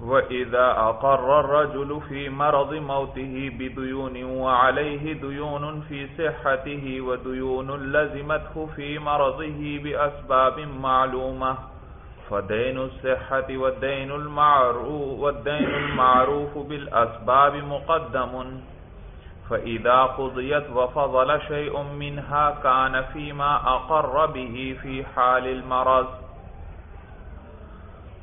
وَإِذَا أَقَرَّ الرَّجُلُ فِي مَرَضِ مَوْتِهِ بِدُيُونٍ وَعَلَيْهِ دُيُونٌ فِي صِحَّتِهِ وَدُيُونٌ لَزِمَتْهُ فِي مَرَضِهِ بِأَسْبَابٍ مَعْلُومَةٍ فَدَيْنُ الصِّحَّةِ وَالدَّيْنُ الْمَعْرُوفُ وَالدَّيْنُ الْمَعْرُوفُ بِالْأَسْبَابِ مُقَدَّمٌ فَإِذَا قُضِيَتْ وَفَضَلَ شَيْءٌ مِنْهَا كَانَ فِيمَا أَقَرَّ بِهِ فِي حَالِ الْمَرَضِ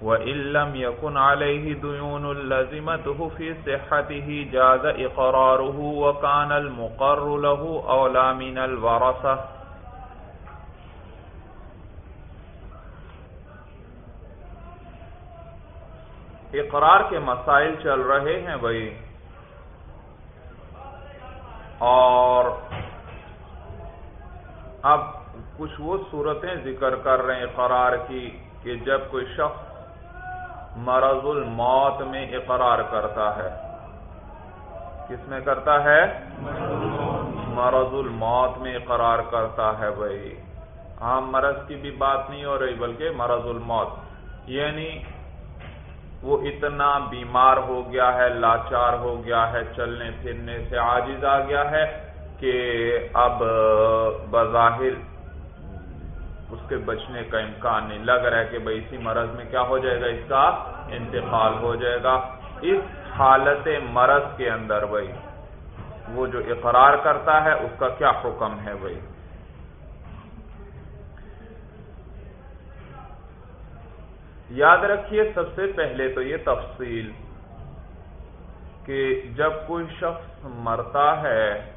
وَإِن لَّمْ يَكُنْ عَلَيْهِ دُيُونٌ لَزِمَتْهُ فِي صِحَّتِهِ جَازَ إِقْرَارُهُ وَكَانَ الْمُقَرُّ لَهُ أَوْلَى مِنَ الْوَرَثَةِ اقرار کے مسائل چل رہے ہیں بھائی۔ اور اب کچھ وہ صورتیں ذکر کر رہے ہیں اقرار کی کہ جب کوئی شخص مرض الموت میں اقرار کرتا ہے۔ کس میں کرتا ہے؟ مرض الموت میں اقرار کرتا ہے بھائی۔ عام مرض کی بھی بات نہیں ہو رہی بلکہ مرض الموت۔ یعنی وہ اتنا بیمار ہو گیا ہے، لاچار ہو گیا ہے، چلنے پھرنے سے عاجز آ گیا ہے کہ اب بظاہر اس کے بچنے کا امکان نہیں۔ لگ رہا ہے کہ بھائی اسی مرض میں کیا ہو جائے گا؟ اس کا انتقال ہو جائے گا۔ اس حالت مرض کے اندر بھائی، وہ جو اقرار کرتا ہے، اس کا کیا حکم ہے بھائی؟ یاد رکھیے، سب سے پہلے تو یہ تفصیل کہ جب کوئی شخص مرتا ہے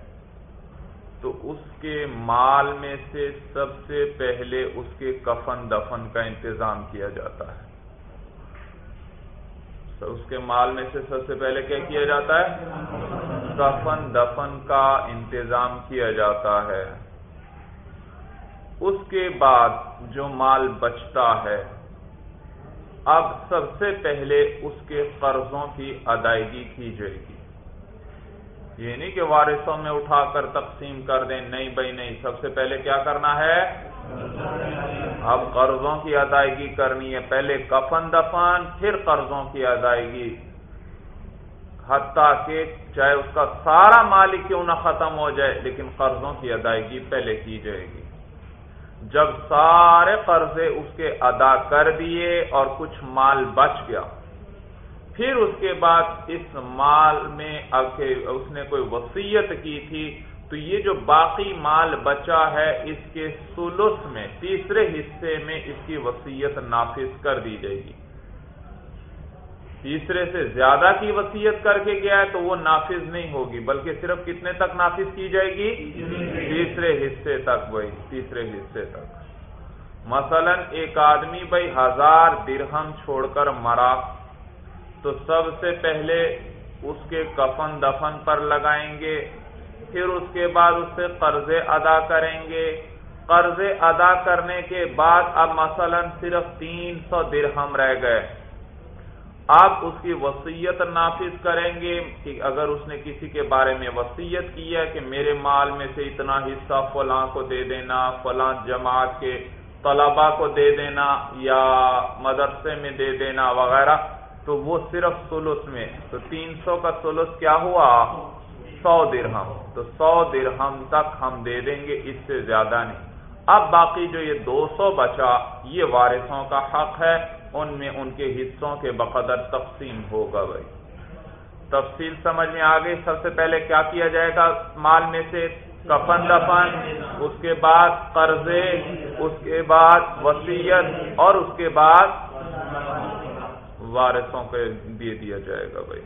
تو اس کے مال میں سے سب سے پہلے اس کے کفن دفن کا انتظام کیا جاتا ہے۔ اس کے مال میں سے سب سے پہلے کیا کیا جاتا ہے؟ کفن دفن کا انتظام کیا جاتا ہے۔ اس کے بعد جو مال بچتا ہے، اب سب سے پہلے اس کے قرضوں کی ادائیگی کی جائے گی۔ یہ نہیں کہ وارثوں میں اٹھا کر تقسیم کر دیں، نہیں بھائی، نہیں۔ سب سے پہلے کیا کرنا ہے؟ اب قرضوں کی ادائیگی کرنی ہے۔ پہلے کفن دفن، پھر قرضوں کی ادائیگی۔ حتیٰ کہ چاہے اس کا سارا مال کیوں نہ ختم ہو جائے، لیکن قرضوں کی ادائیگی پہلے کی جائے گی۔ جب سارے قرضے اس کے ادا کر دیے اور کچھ مال بچ گیا پھر اس کے بعد اس مال میں اس نے کوئی وسیعت کی تھی، تو یہ جو باقی مال بچا ہے اس کے سلس میں، تیسرے حصے میں اس کی وسیعت نافذ کر دی جائے گی۔ تیسرے سے زیادہ کی وسیعت کر کے گیا ہے تو وہ نافذ نہیں ہوگی، بلکہ صرف کتنے تک نافذ کی جائے گی؟ تیسرے حصے تک وہی، تیسرے حصے تک۔ مثلا ایک آدمی بھائی ہزار درہم چھوڑ کر مرا تو سب سے پہلے اس کے کفن دفن پر لگائیں گے، پھر اس کے بعد اس سے قرضے ادا کریں گے۔ قرضے ادا کرنے کے بعد اب مثلا صرف تین سو درہم رہ گئے۔ آپ اس کی وسیعت نافذ کریں گے کہ اگر اس نے کسی کے بارے میں وسیعت کی ہے کہ میرے مال میں سے اتنا حصہ فلاں کو دے دینا، فلاں جماعت کے طلبا کو دے دینا یا مدرسے میں دے دینا وغیرہ تو وہ صرف سلس میں تو تین سو کا سلس کیا ہوا؟ سو درہم۔ تو سو درہم تک ہم دے دیں گے، اس سے زیادہ نہیں۔ اب باقی جو یہ دو سو بچا، یہ وارثوں کا حق ہے۔ ان میں ان کے حصوں کے بقدر تقسیم ہوگا بھائی۔ تفصیل سمجھ میں آ گئی؟ سب سے پہلے کیا کیا جائے گا؟ مال میں سے کفن دفن، اس کے بعد قرضے، اس کے بعد وسیعت اور اس کے بعد وارثوں کو دے دیا جائے گا بھائی۔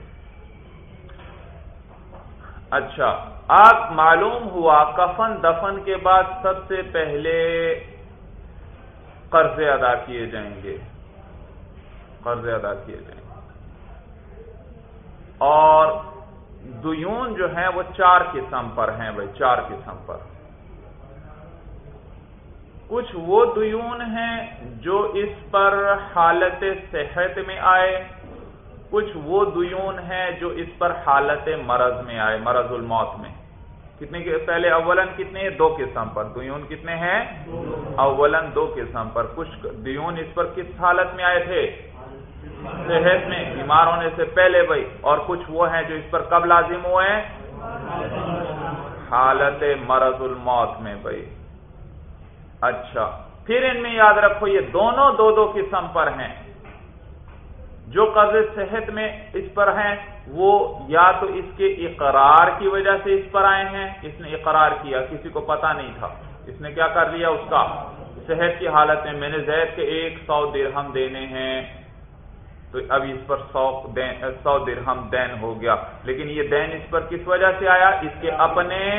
اچھا آپ معلوم ہوا کفن دفن کے بعد سب سے پہلے قرضے ادا کیے جائیں گے۔ قرضے ادا کیے جائیں گے۔ اور دیون جو ہیں وہ چار قسم پر ہیں بھائی، چار قسم پر۔ کچھ وہ دیون ہیں جو اس پر حالت صحت میں آئے، کچھ وہ دیون ہیں جو اس پر حالت مرض میں آئے، مرض الموت میں۔ کتنے پہلے اولن کتنے ہیں؟ دو قسم پر۔ دیون کتنے ہیں؟ اولن دو قسم پر۔ کچھ دیون اس پر کس حالت میں آئے تھے؟ صحت میں۔ بیمار ہونے سے پہلے بھائی۔ اور کچھ وہ ہیں جو اس پر کب لازم ہوئے؟ ہیں حالت مرض الموت میں بھائی۔ اچھا پھر ان میں یاد رکھو یہ دونوں دو دو قسم پر ہیں۔ جو قرض صحت میں اس پر ہیں، وہ یا تو اس کے اقرار کی وجہ سے اس پر آئے ہیں، اس نے اقرار کیا، کسی کو پتا نہیں تھا۔ اس نے کیا کر لیا؟ اس کا صحت کی حالت میں میں نے زید کے ایک سو درہم دینے ہیں۔ تو اب اس پر سو سو درہم دین ہو گیا۔ لیکن یہ دین اس پر کس وجہ سے آیا؟ اس کے اپنے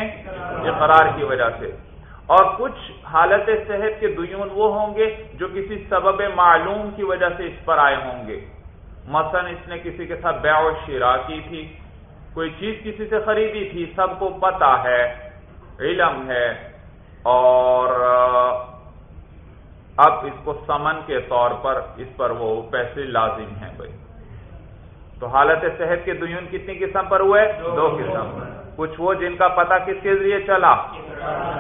اقرار کی وجہ سے۔ اور کچھ حالت صحت کے دیون وہ ہوں گے جو کسی سبب معلوم کی وجہ سے اس پر آئے ہوں گے۔ مثلا اس نے کسی کے ساتھ بیع و شرا کی تھی، کوئی چیز کسی سے خریدی تھی، سب کو پتا ہے، علم ہے، اور اب اس کو سمن کے طور پر، اس پر وہ پیسے لازم ہیں بھائی۔ تو حالت صحت کے دیون کتنی قسم پر ہوئے؟ دو قسم۔ کچھ وہ جن کا پتا کس کے ذریعے چلا؟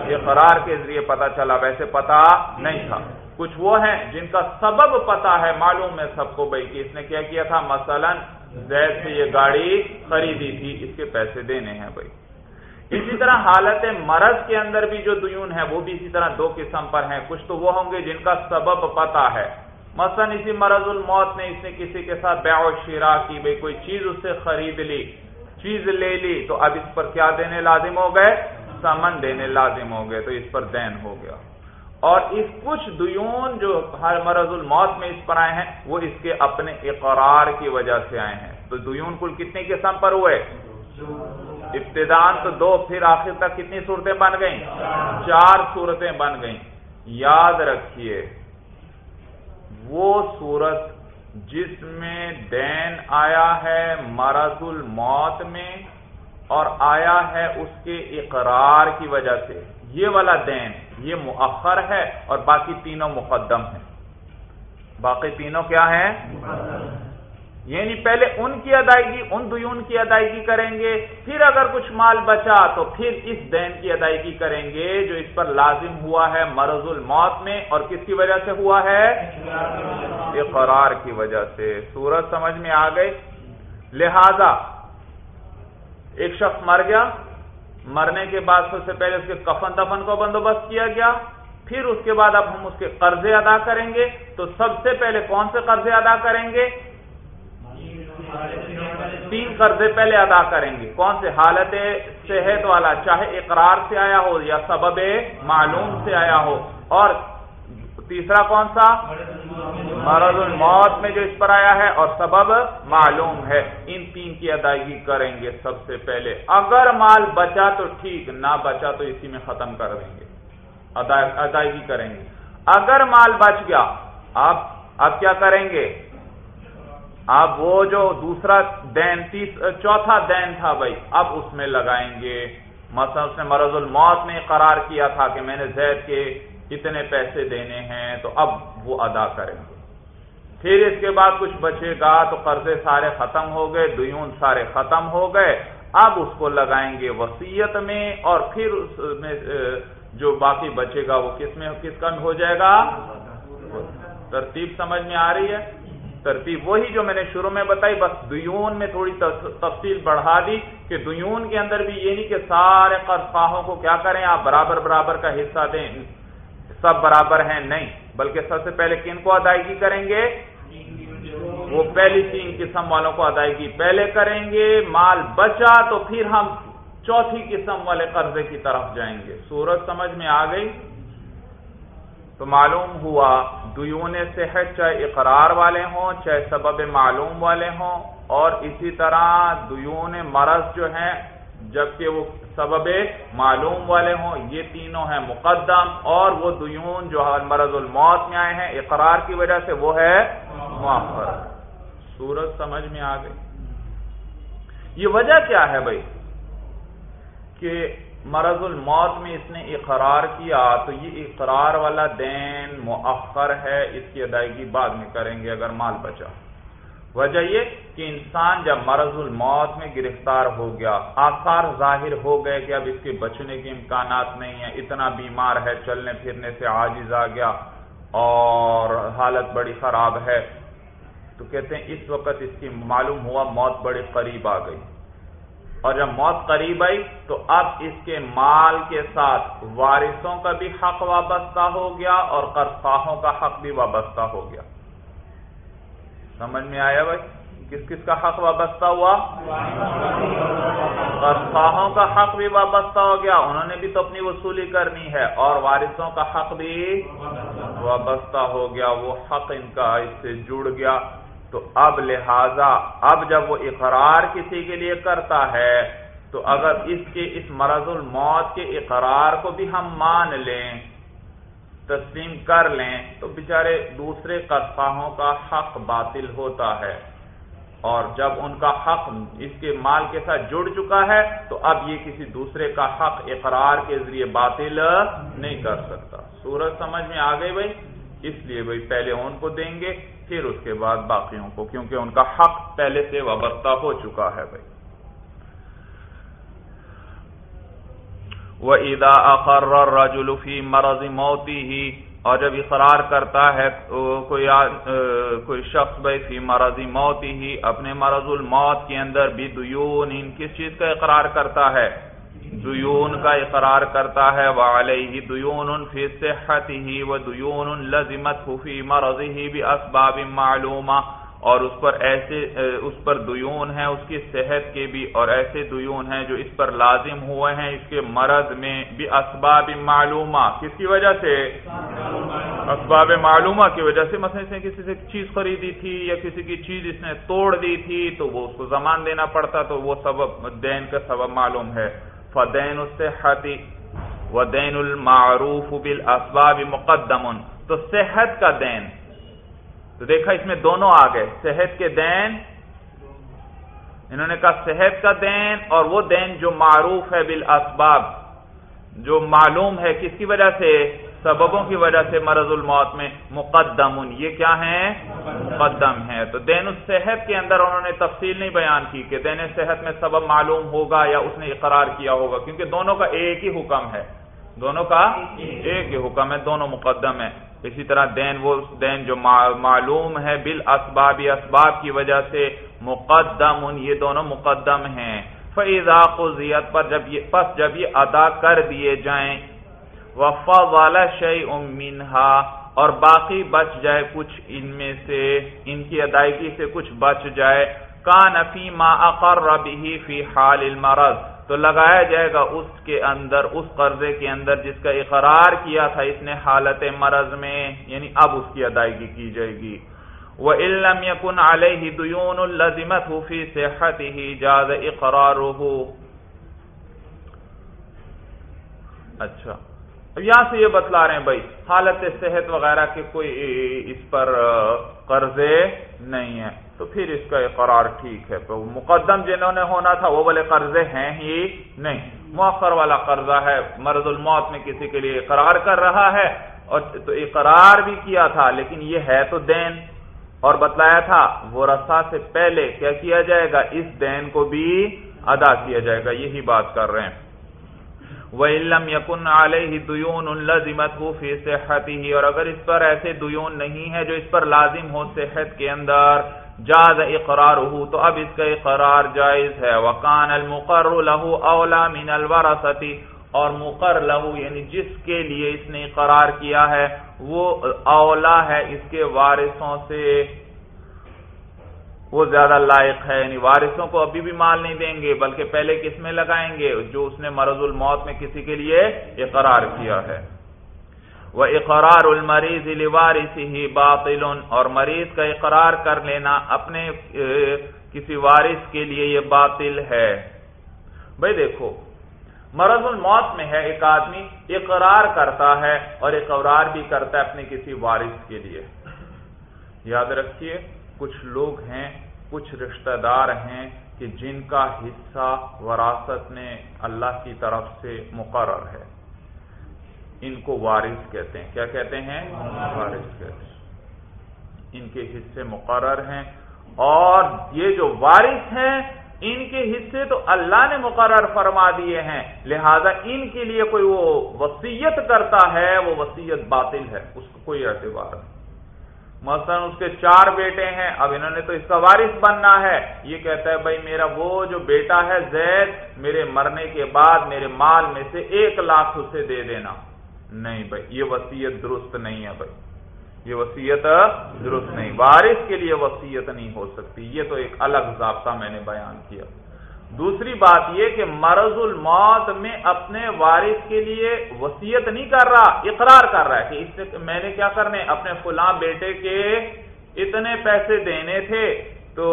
یہ قرار کے ذریعے پتا چلا۔ ویسے پتا نہیں تھا۔ کچھ وہ ہیں جن کا سبب پتا ہے، معلوم ہے سب کو بھائی کہ اس نے کیا کیا تھا۔ مثلا زید سے یہ گاڑی خریدی تھی، اس کے پیسے دینے ہیں بھائی۔ اسی طرح حالت مرض کے اندر بھی جو دیون ہے وہ بھی اسی طرح دو قسم پر ہیں۔ کچھ تو وہ ہوں گے جن کا سبب پتا ہے۔ مثلا اسی مرض الموت نے اس نے کسی کے ساتھ بیع و شیرا کی، بھائی کوئی چیز اس سے خرید لی۔ چیز لے لی تو اب اس پر کیا دینے لازم ہو گئے؟ سمن دینے لازم ہو گئے تو اس پر دین ہو گیا۔ اور اس کچھ دیون جو ہر مرض الموت میں اس پر آئے ہیں، وہ اس کے اپنے اقرار کی وجہ سے آئے ہیں۔ تو دیون کل کتنے قسم پر ہوئے؟ ابتدان تو دو، پھر آخر تک کتنی صورتیں بن گئیں؟ چار صورتیں بن گئیں۔ یاد رکھیے، وہ صورت جس میں دین آیا ہے مرض الموت میں اور آیا ہے اس کے اقرار کی وجہ سے۔ یہ والا دین، یہ مؤخر ہے اور باقی تینوں مقدم ہیں۔ باقی تینوں کیا ہیں؟ یعنی پہلے ان کی ادائیگی، ان دیون کی ادائیگی کریں گے، پھر اگر کچھ مال بچا تو پھر اس دین کی ادائیگی کریں گے جو اس پر لازم ہوا ہے مرض الموت میں اور کس کی وجہ سے ہوا ہے؟ اقرار کی وجہ سے۔ سورج سمجھ میں آ گئی؟ لہذا ایک شخص مر گیا، مرنے کے بعد سب سے پہلے اس کے کفن دفن کو بندوبست کیا گیا، پھر اس کے بعد اب ہم اس کے قرضے ادا کریں گے۔ تو سب سے پہلے کون سے قرضے ادا کریں گے؟ تین قرضے پہلے ادا کریں گے۔ کون سے؟ حالت صحت والا، چاہے اقرار سے آیا ہو یا سبب معلوم سے آیا ہو۔ اور تیسرا کون سا؟ مرض الموت میں جو اس پر آیا ہے اور سبب معلوم ہے۔ ان تین کی ادائیگی کریں گے سب سے پہلے۔ اگر مال بچا تو ٹھیک، نہ بچا تو اسی میں ختم کر دیں گے۔ ادائیگی کریں گے۔ اگر مال بچ گیا اب اب کیا کریں گے؟ اب وہ جو دوسرا دین، تیس، چوتھا دین تھا بھائی، اب اس میں لگائیں گے۔ مثلا اس نے مرض الموت میں قرار کیا تھا کہ میں نے زید کے اتنے پیسے دینے ہیں، تو اب وہ ادا کریں گے۔ پھر اس کے بعد کچھ بچے گا، تو قرضے سارے ختم ہو گئے، دیون سارے ختم ہو گئے۔ اب اس کو لگائیں گے وسیعت میں، اور پھر اس میں جو باقی بچے گا، وہ کس میں، کس کا ہو جائے گا؟ ترتیب سمجھ میں آ رہی ہے؟ ترتیب، وہی جو میں نے شروع میں بتائی، بس دیون میں تھوڑی تفصیل بڑھا دی کہ دیون کے اندر بھی یہ نہیں کہ سارے قرضاہوں کو کیا کریں، آپ برابر برابر کا حصہ دیں، سب برابر ہیں، نہیں، بلکہ سب سے پہلے کن کو ادائیگی کریں گے؟ وہ پہلی تین قسم والوں کو ادائیگی پہلے کریں گے، مال بچا تو پھر ہم چوتھی قسم والے قرضے کی طرف جائیں گے۔ سورج سمجھ میں آ گئی؟ تو معلوم ہوا دیون صحت چاہے اقرار والے ہوں، چاہے سبب معلوم والے ہوں، اور اسی طرح دیون مرض جو ہیں، جبکہ وہ سبب معلوم والے ہوں، یہ تینوں ہیں مقدم، اور وہ دیون جو مرض الموت میں آئے ہیں، اقرار کی وجہ سے وہ ہے مؤخر سورج سمجھ میں آ گئی۔ یہ وجہ کیا ہے بھائی؟ کہ مرض الموت میں اس نے اقرار کیا، تو یہ اقرار والا دین مؤخر ہے، اس کی ادائیگی بعد میں کریں گے اگر مال بچا۔ وجہ یہ کہ انسان جب مرض الموت میں گرفتار ہو گیا، آثار ظاہر ہو گئے کہ اب اس کے بچنے کے امکانات نہیں ہیں، اتنا بیمار ہے، چلنے پھرنے سے عاجز آ گیا اور حالت بڑی خراب ہے۔ تو کہتے ہیں اس وقت اس کی معلوم ہوا موت بڑے قریب آ گئی۔ اور جب موت قریب آئی تو اب اس کے مال کے ساتھ وارثوں کا بھی حق وابستہ ہو گیا اور قرفاہوں کا حق بھی وابستہ ہو گیا۔ سمجھ میں آیا بھائی؟ کس کس کا حق وابستہ ہوا؟ قرفاہوں کا حق بھی وابستہ ہو گیا۔ انہوں نے بھی تو اپنی وصولی کرنی ہے اور وارثوں کا حق بھی وابستہ ہو گیا۔ وہ حق ان کا اس سے جڑ گیا۔ تو اب لہذا، اب جب وہ اقرار کسی کے لیے کرتا ہے، تو اگر اس کے، اس مرض الموت کے اقرار کو بھی ہم مان لیں، تسلیم کر لیں، تو بیچارے دوسرے قصفاہوں کا حق باطل ہوتا ہے۔ اور جب ان کا حق اس کے مال کے ساتھ جڑ چکا ہے، تو اب یہ کسی دوسرے کا حق اقرار کے ذریعے باطل نہیں کر سکتا۔ سورج سمجھ میں آ گئی بھائی؟ اس لیے بھائی پہلے ان کو دیں گے پھر اس کے بعد باقیوں کو، کیونکہ ان کا حق پہلے سے وابستہ ہو چکا ہے بھائی۔ وہ ادا اقرر رجولفی مرض موتی ہی اور جب اقرار کرتا ہے کوئی کوئی شخص بھائی فی مرض موتی ہی اپنے مرض الموت کے اندر بھی دیون، ان کس چیز کا اقرار کرتا ہے؟ دیون کا اقرار کرتا ہے وہ علیہ دیون فی صحت ہی و دیون لزمت فی مرض ہی بھی اسباب معلومہ اور اس پر ایسے، اس پر دیون ہیں، اس کی صحت کے بھی اور ایسے دیون ہیں جو اس پر لازم ہوئے ہیں، اس کے مرض میں بھی اسباب معلومہ کس کی وجہ سے؟ اسباب معلومہ کی وجہ سے، مثلا اس نے کسی سے چیز خریدی تھی یا کسی کی چیز اس نے توڑ دی تھی تو وہ اس کو زمان دینا پڑتا تو وہ سبب، دین کا سبب معلوم ہے۔ فدین الصحت و دین المعروف بالاسباب مقدم۔ تو صحت کا دین۔ تو دیکھا اس میں دونوں آ گئے۔ صحت کے دین، انہوں نے کہا صحت کا دین اور وہ دین جو معروف ہے بالاسباب، جو معلوم ہے کس کی وجہ سے؟ سببوں کی وجہ سے مرض الموت میں مقدم یہ کیا ہے مقدم ہے تو دین الصحت کے اندر انہوں نے تفصیل نہیں بیان کی کہ دین صحت میں سبب معلوم ہوگا یا اس نے اقرار کیا ہوگا، کیونکہ دونوں کا ایک ہی حکم ہے۔ دونوں کا ایک ہی حکم ہے، دونوں مقدم ہے اسی طرح دین وہ، دین جو معلوم ہے بال اسباب اسباب کی وجہ سے مقدم یہ دونوں مقدم ہیں۔ فیضا قزیت پر جب یہ، پس جب یہ ادا کر دیے جائیں وفا والا شعی امنہا اور باقی بچ جائے کچھ ان میں سے، ان کی ادائیگی سے کچھ بچ جائے۔ کان فی ما اقر بھی فی حال المرض۔ تو لگایا جائے گا اس کے اندر، اس قرضے کے اندر جس کا اقرار کیا تھا اس نے حالت مرض میں یعنی اب اس کی ادائیگی کی جائے گی۔ وہ علم یقن علیہ دیون الزمت فی صحت ہی جاز اقرار اچھا۔ یہاں سے یہ بتلا رہے ہیں بھائی، حالت صحت وغیرہ کے کوئی اس پر قرضے نہیں ہے۔ تو پھر اس کا اقرار ٹھیک ہے۔ تو مقدم جنہوں نے ہونا تھا، وہ والے قرضے ہیں ہی نہیں۔ مؤخر والا قرضہ ہے۔ مرض الموت میں کسی کے لیے اقرار کر رہا ہے۔ اور تو اقرار بھی کیا تھا، لیکن یہ ہے تو دین۔ اور بتلایا تھا وہ رسا سے پہلے کیا کیا جائے گا؟ اس دین کو بھی ادا کیا جائے گا۔ یہی بات کر رہے ہیں۔ وہ علم یقن علیہ دیون الزمت ہو ہی اور اگر اس پر ایسے دیون نہیں ہے جو اس پر لازم ہو صحت کے اندر، جاز اقرار ہو تو اب اس کا اقرار جائز ہے۔ وکان المقر لہو اولا من الورثتی اور مقر لہو یعنی جس کے لیے اس نے اقرار کیا ہے، وہ اولا ہے اس کے وارثوں سے۔ وہ زیادہ لائق ہے یعنی وارثوں کو ابھی بھی مال نہیں دیں گے، بلکہ پہلے کس میں لگائیں گے؟ جو اس نے مرض الموت میں کسی کے لیے اقرار کیا ہے۔ وہ اقرار المریض لوارث ہی باطل، اور مریض کا اقرار کر لینا اپنے کسی وارث کے لیے یہ باطل ہے۔ بھائی دیکھو، مرض الموت میں ہے، ایک آدمی اقرار کرتا ہے اور اقرار بھی کرتا ہے اپنے کسی وارث کے لیے۔ یاد رکھیے کچھ لوگ ہیں، کچھ رشتہ دار ہیں کہ جن کا حصہ وراثت میں اللہ کی طرف سے مقرر ہے۔ ان کو وارث کہتے ہیں۔ کیا کہتے ہیں؟ وارث کہتے ہیں۔ ان کے حصے مقرر ہیں۔ اور یہ جو وارث ہیں، ان کے حصے تو اللہ نے مقرر فرما دیے ہیں۔ لہذا ان کے لیے کوئی وہ وسیعت کرتا ہے، وہ وسیعت باطل ہے۔ اس کو کوئی اعتبار نہیں۔ مثلا اس کے چار بیٹے ہیں، اب انہوں نے تو اس کا وارث بننا ہے۔ یہ کہتا ہے، بھائی میرا وہ جو بیٹا ہے، زید، میرے مرنے کے بعد میرے مال میں سے ایک لاکھ اسے دے دینا۔ نہیں بھائی، یہ وسیعت درست نہیں ہے بھائی۔ یہ وسیعت درست نہیں۔ وارث کے لیے وسیعت نہیں ہو سکتی۔ یہ تو ایک الگ ضابطہ میں نے بیان کیا۔ دوسری بات یہ کہ مرض الموت میں اپنے وارث کے لیے وسیعت نہیں کر رہا، اقرار کر رہا ہے کہ اس سے میں نے کیا کرنے؟ اپنے فلاں بیٹے کے اتنے پیسے دینے تھے تو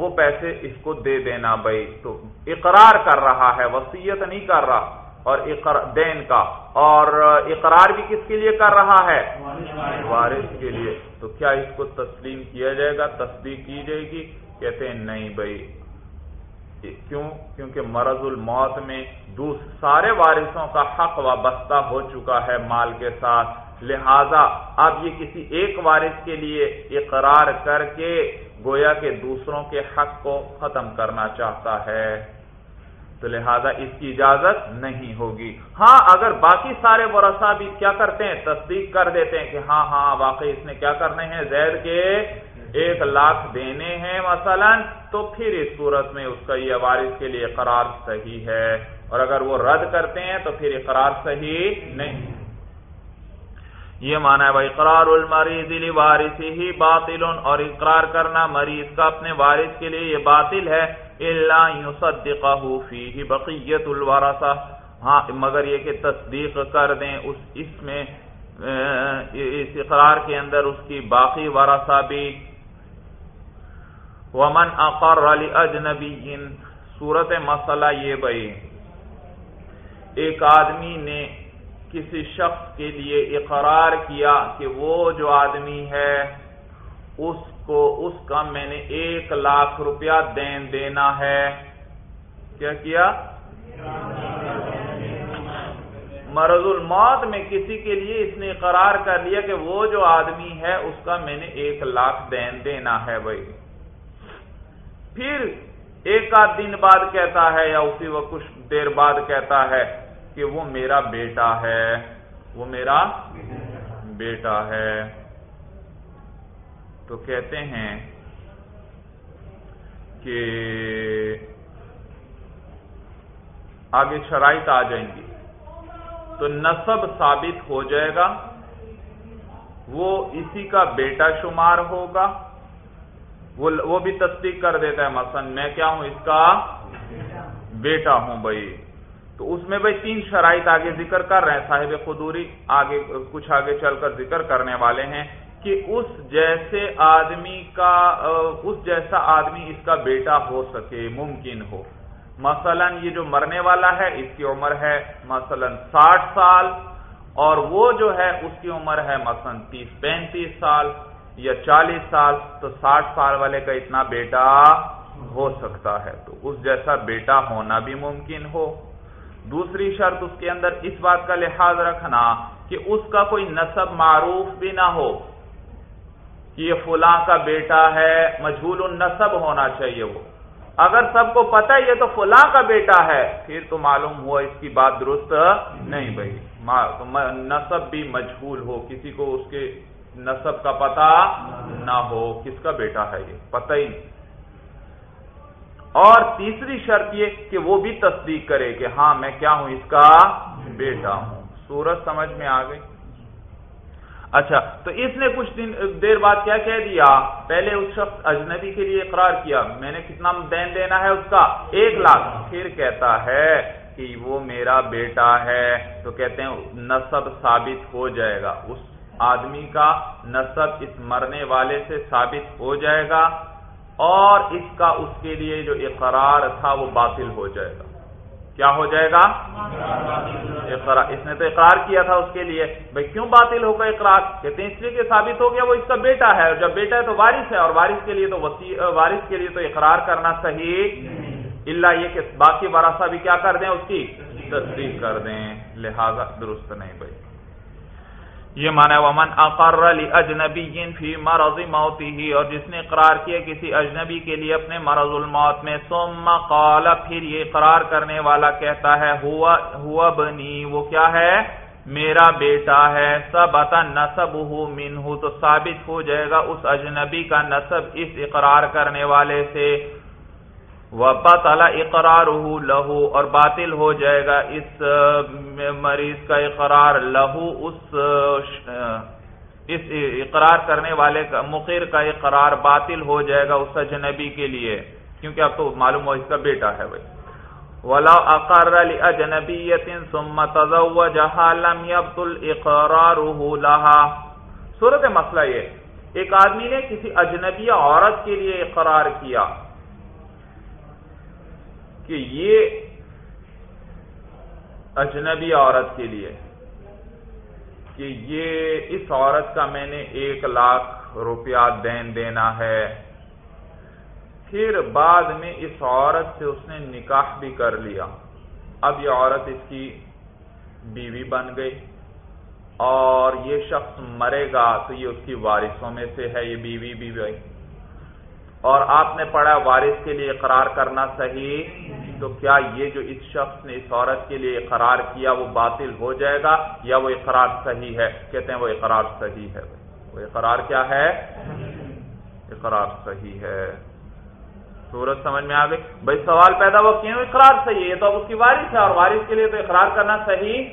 وہ پیسے اس کو دے دینا بھائی۔ تو اقرار کر رہا ہے وسیعت نہیں کر رہا اور دین کا۔ اور اقرار بھی کس کے لیے کر رہا ہے؟ وارث کے لیے۔ تو کیا اس کو تسلیم کیا جائے گا؟ تصدیق کی جائے گی؟ کہتے ہیں نہیں بھائی۔ کیوں؟ کیونکہ مرض الموت میں سارے وارثوں کا حق وابستہ ہو چکا ہے مال کے ساتھ۔ لہذا اب یہ کسی ایک وارث کے لیے اقرار کر کے گویا کے دوسروں کے حق کو ختم کرنا چاہتا ہے۔ تو لہذا اس کی اجازت نہیں ہوگی۔ ہاں اگر باقی سارے ورثہ بھی کیا کرتے ہیں؟ تصدیق کر دیتے ہیں کہ ہاں ہاں واقعی اس نے کیا کرنے ہیں؟ زید کے ایک لاکھ دینے ہیں مثلا، تو پھر اس صورت میں اس کا یہ وارث کے لیے قرار صحیح ہے۔ اور اگر وہ رد کرتے ہیں، تو پھر اقرار صحیح نہیں۔ یہ مانا ہے بھائی اقرار المریض وارث ہی باطل، اور اقرار کرنا مریض کا اپنے وارث کے لیے یہ باطل ہے۔ اللہ فیہ بقیت الورثہ۔ ہاں مگر یہ کہ تصدیق کر دیں اس اس میں اس اقرار کے اندر اس کی باقی ورثہ بھی۔ ومن اقر علی اجنبی صورت مسئلہ یہ بھائی، ایک آدمی نے کسی شخص کے لیے اقرار کیا کہ وہ جو آدمی ہے، اس کو، اس کا میں نے ایک لاکھ روپیہ دین دینا ہے۔ کیا کیا؟ مرض الموت میں کسی کے لیے اس نے اقرار کر لیا کہ وہ جو آدمی ہے، اس کا میں نے ایک لاکھ دین دینا ہے بھائی۔ پھر ایک آدھ دن بعد کہتا ہے یا اسی وقت کچھ دیر بعد کہتا ہے کہ وہ میرا بیٹا ہے، وہ میرا بیٹا ہے۔ تو کہتے ہیں کہ آگے شرائط آ جائیں گی۔ تو نصب ثابت ہو جائے گا، وہ اسی کا بیٹا شمار ہوگا۔ وہ بھی تصدیق کر دیتا ہے مثلا میں کیا ہوں؟ اس کا بیٹا ہوں بھائی۔ تو اس میں بھائی تین شرائط آگے ذکر کر رہے ہیں۔ صاحب خدوری آگے، کچھ آگے چل کر ذکر کرنے والے ہیں کہ اس جیسے آدمی کا، اس جیسا آدمی اس کا بیٹا ہو سکے، ممکن ہو۔ مثلا یہ جو مرنے والا ہے، اس کی عمر ہے مثلا ساٹھ سال اور وہ جو ہے، اس کی عمر ہے مثلا تیس، پینتیس سال۔ یا چالیس سال تو ساٹھ سال والے کا اتنا بیٹا ہو سکتا ہے۔ تو اس جیسا بیٹا ہونا بھی ممکن ہو۔ دوسری شرط اس کے اندر اس بات کا لحاظ رکھنا کہ اس کا کوئی نصب معروف بھی نہ ہو کہ یہ فلاں کا بیٹا ہے مجھول النصب ہونا چاہیے وہ۔ اگر سب کو پتا یہ تو فلاں کا بیٹا ہے، پھر تو معلوم ہوا اس کی بات درست نہیں بھائی۔ نصب بھی مجھول ہو، کسی کو اس کے نصب کا پتا نہ ہو کس کا بیٹا ہے یہ؟ پتہ ہی نہیں۔ اور تیسری شرط یہ کہ وہ بھی تصدیق کرے کہ ہاں میں کیا ہوں، اس کا بیٹا ہوں۔ سورج سمجھ میں آ گئی۔ اچھا تو اس نے کچھ دن دیر بعد کیا کہہ دیا؟ پہلے اس شخص اجنبی کے لیے اقرار کیا، میں نے کتنا دین دینا ہے اس کا؟ ایک لاکھ۔ پھر کہتا ہے کہ وہ میرا بیٹا ہے، تو کہتے ہیں نصب ثابت ہو جائے گا۔ اس آدمی کا نصب اس مرنے والے سے ثابت ہو جائے گا اور اس کا اس کے لیے جو اقرار تھا وہ باطل ہو جائے گا۔ کیا ہو جائے گا؟ اس نے تو اقرار کیا تھا اس کے لیے۔ بھائی کیوں باطل ہوگا اقرار؟ کہتے ہیں اس لیے کہ ثابت ہو گیا وہ اس کا بیٹا ہے اور جب بیٹا ہے تو وارث ہے اور وارث کے لیے تو وارث کے لیے تو اقرار کرنا صحیح اللہ یہ کہ باقی وارثہ بھی کیا کر دیں اس کی؟ تصدیق کر دیں۔ لہذا درست نہیں بھائی۔ یہ مانا ومن اقر اجنبی فی مرض موتی ہی اور جس نے اقرار کیا کسی اجنبی کے لیے اپنے مرض الموت میں، ثم قال، پھر یہ اقرار کرنے والا کہتا ہے، ہوا ہوا بنی وہ کیا ہے؟ میرا بیٹا ہے سب اتا نصب ہو من ہو تو ثابت ہو جائے گا اس اجنبی کا نصب اس اقرار کرنے والے سے۔ وبت اقرار لہو اور باطل ہو جائے گا اس مریض کا اقرار لہو، اس اس اقرار کرنے والے کا، مقر کا اقرار باطل ہو جائے گا اس اجنبی کے لیے، کیونکہ اب تو معلوم ہو اس کا بیٹا ہے بھائی۔ ولا اقر لاجنبیت ثم تزوجها لم يبطل اقراره لها۔ صورت مسئلہ یہ، ایک آدمی نے کسی اجنبی عورت کے لیے اقرار کیا کہ یہ اجنبی عورت کے لیے کہ یہ اس عورت کا میں نے ایک لاکھ روپیہ دین دینا ہے، پھر بعد میں اس عورت سے اس نے نکاح بھی کر لیا۔ اب یہ عورت اس کی بیوی بن گئی اور یہ شخص مرے گا تو یہ اس کی وارثوں میں سے ہے، یہ بیوی بھی اور آپ نے پڑھا وارث کے لیے اقرار کرنا صحیح، تو کیا یہ جو اس شخص نے اس عورت کے لیے اقرار کیا وہ باطل ہو جائے گا یا وہ اقرار صحیح ہے؟ کہتے ہیں وہ اقرار صحیح ہے۔ وہ اقرار کیا ہے؟ اقرار صحیح ہے۔ سورج سمجھ میں آ گئی؟ بھائی سوال پیدا ہوا، کیوں اقرار صحیح ہے؟ یہ تو اب اس کی وارث ہے اور وارث کے لیے تو اقرار کرنا صحیح۔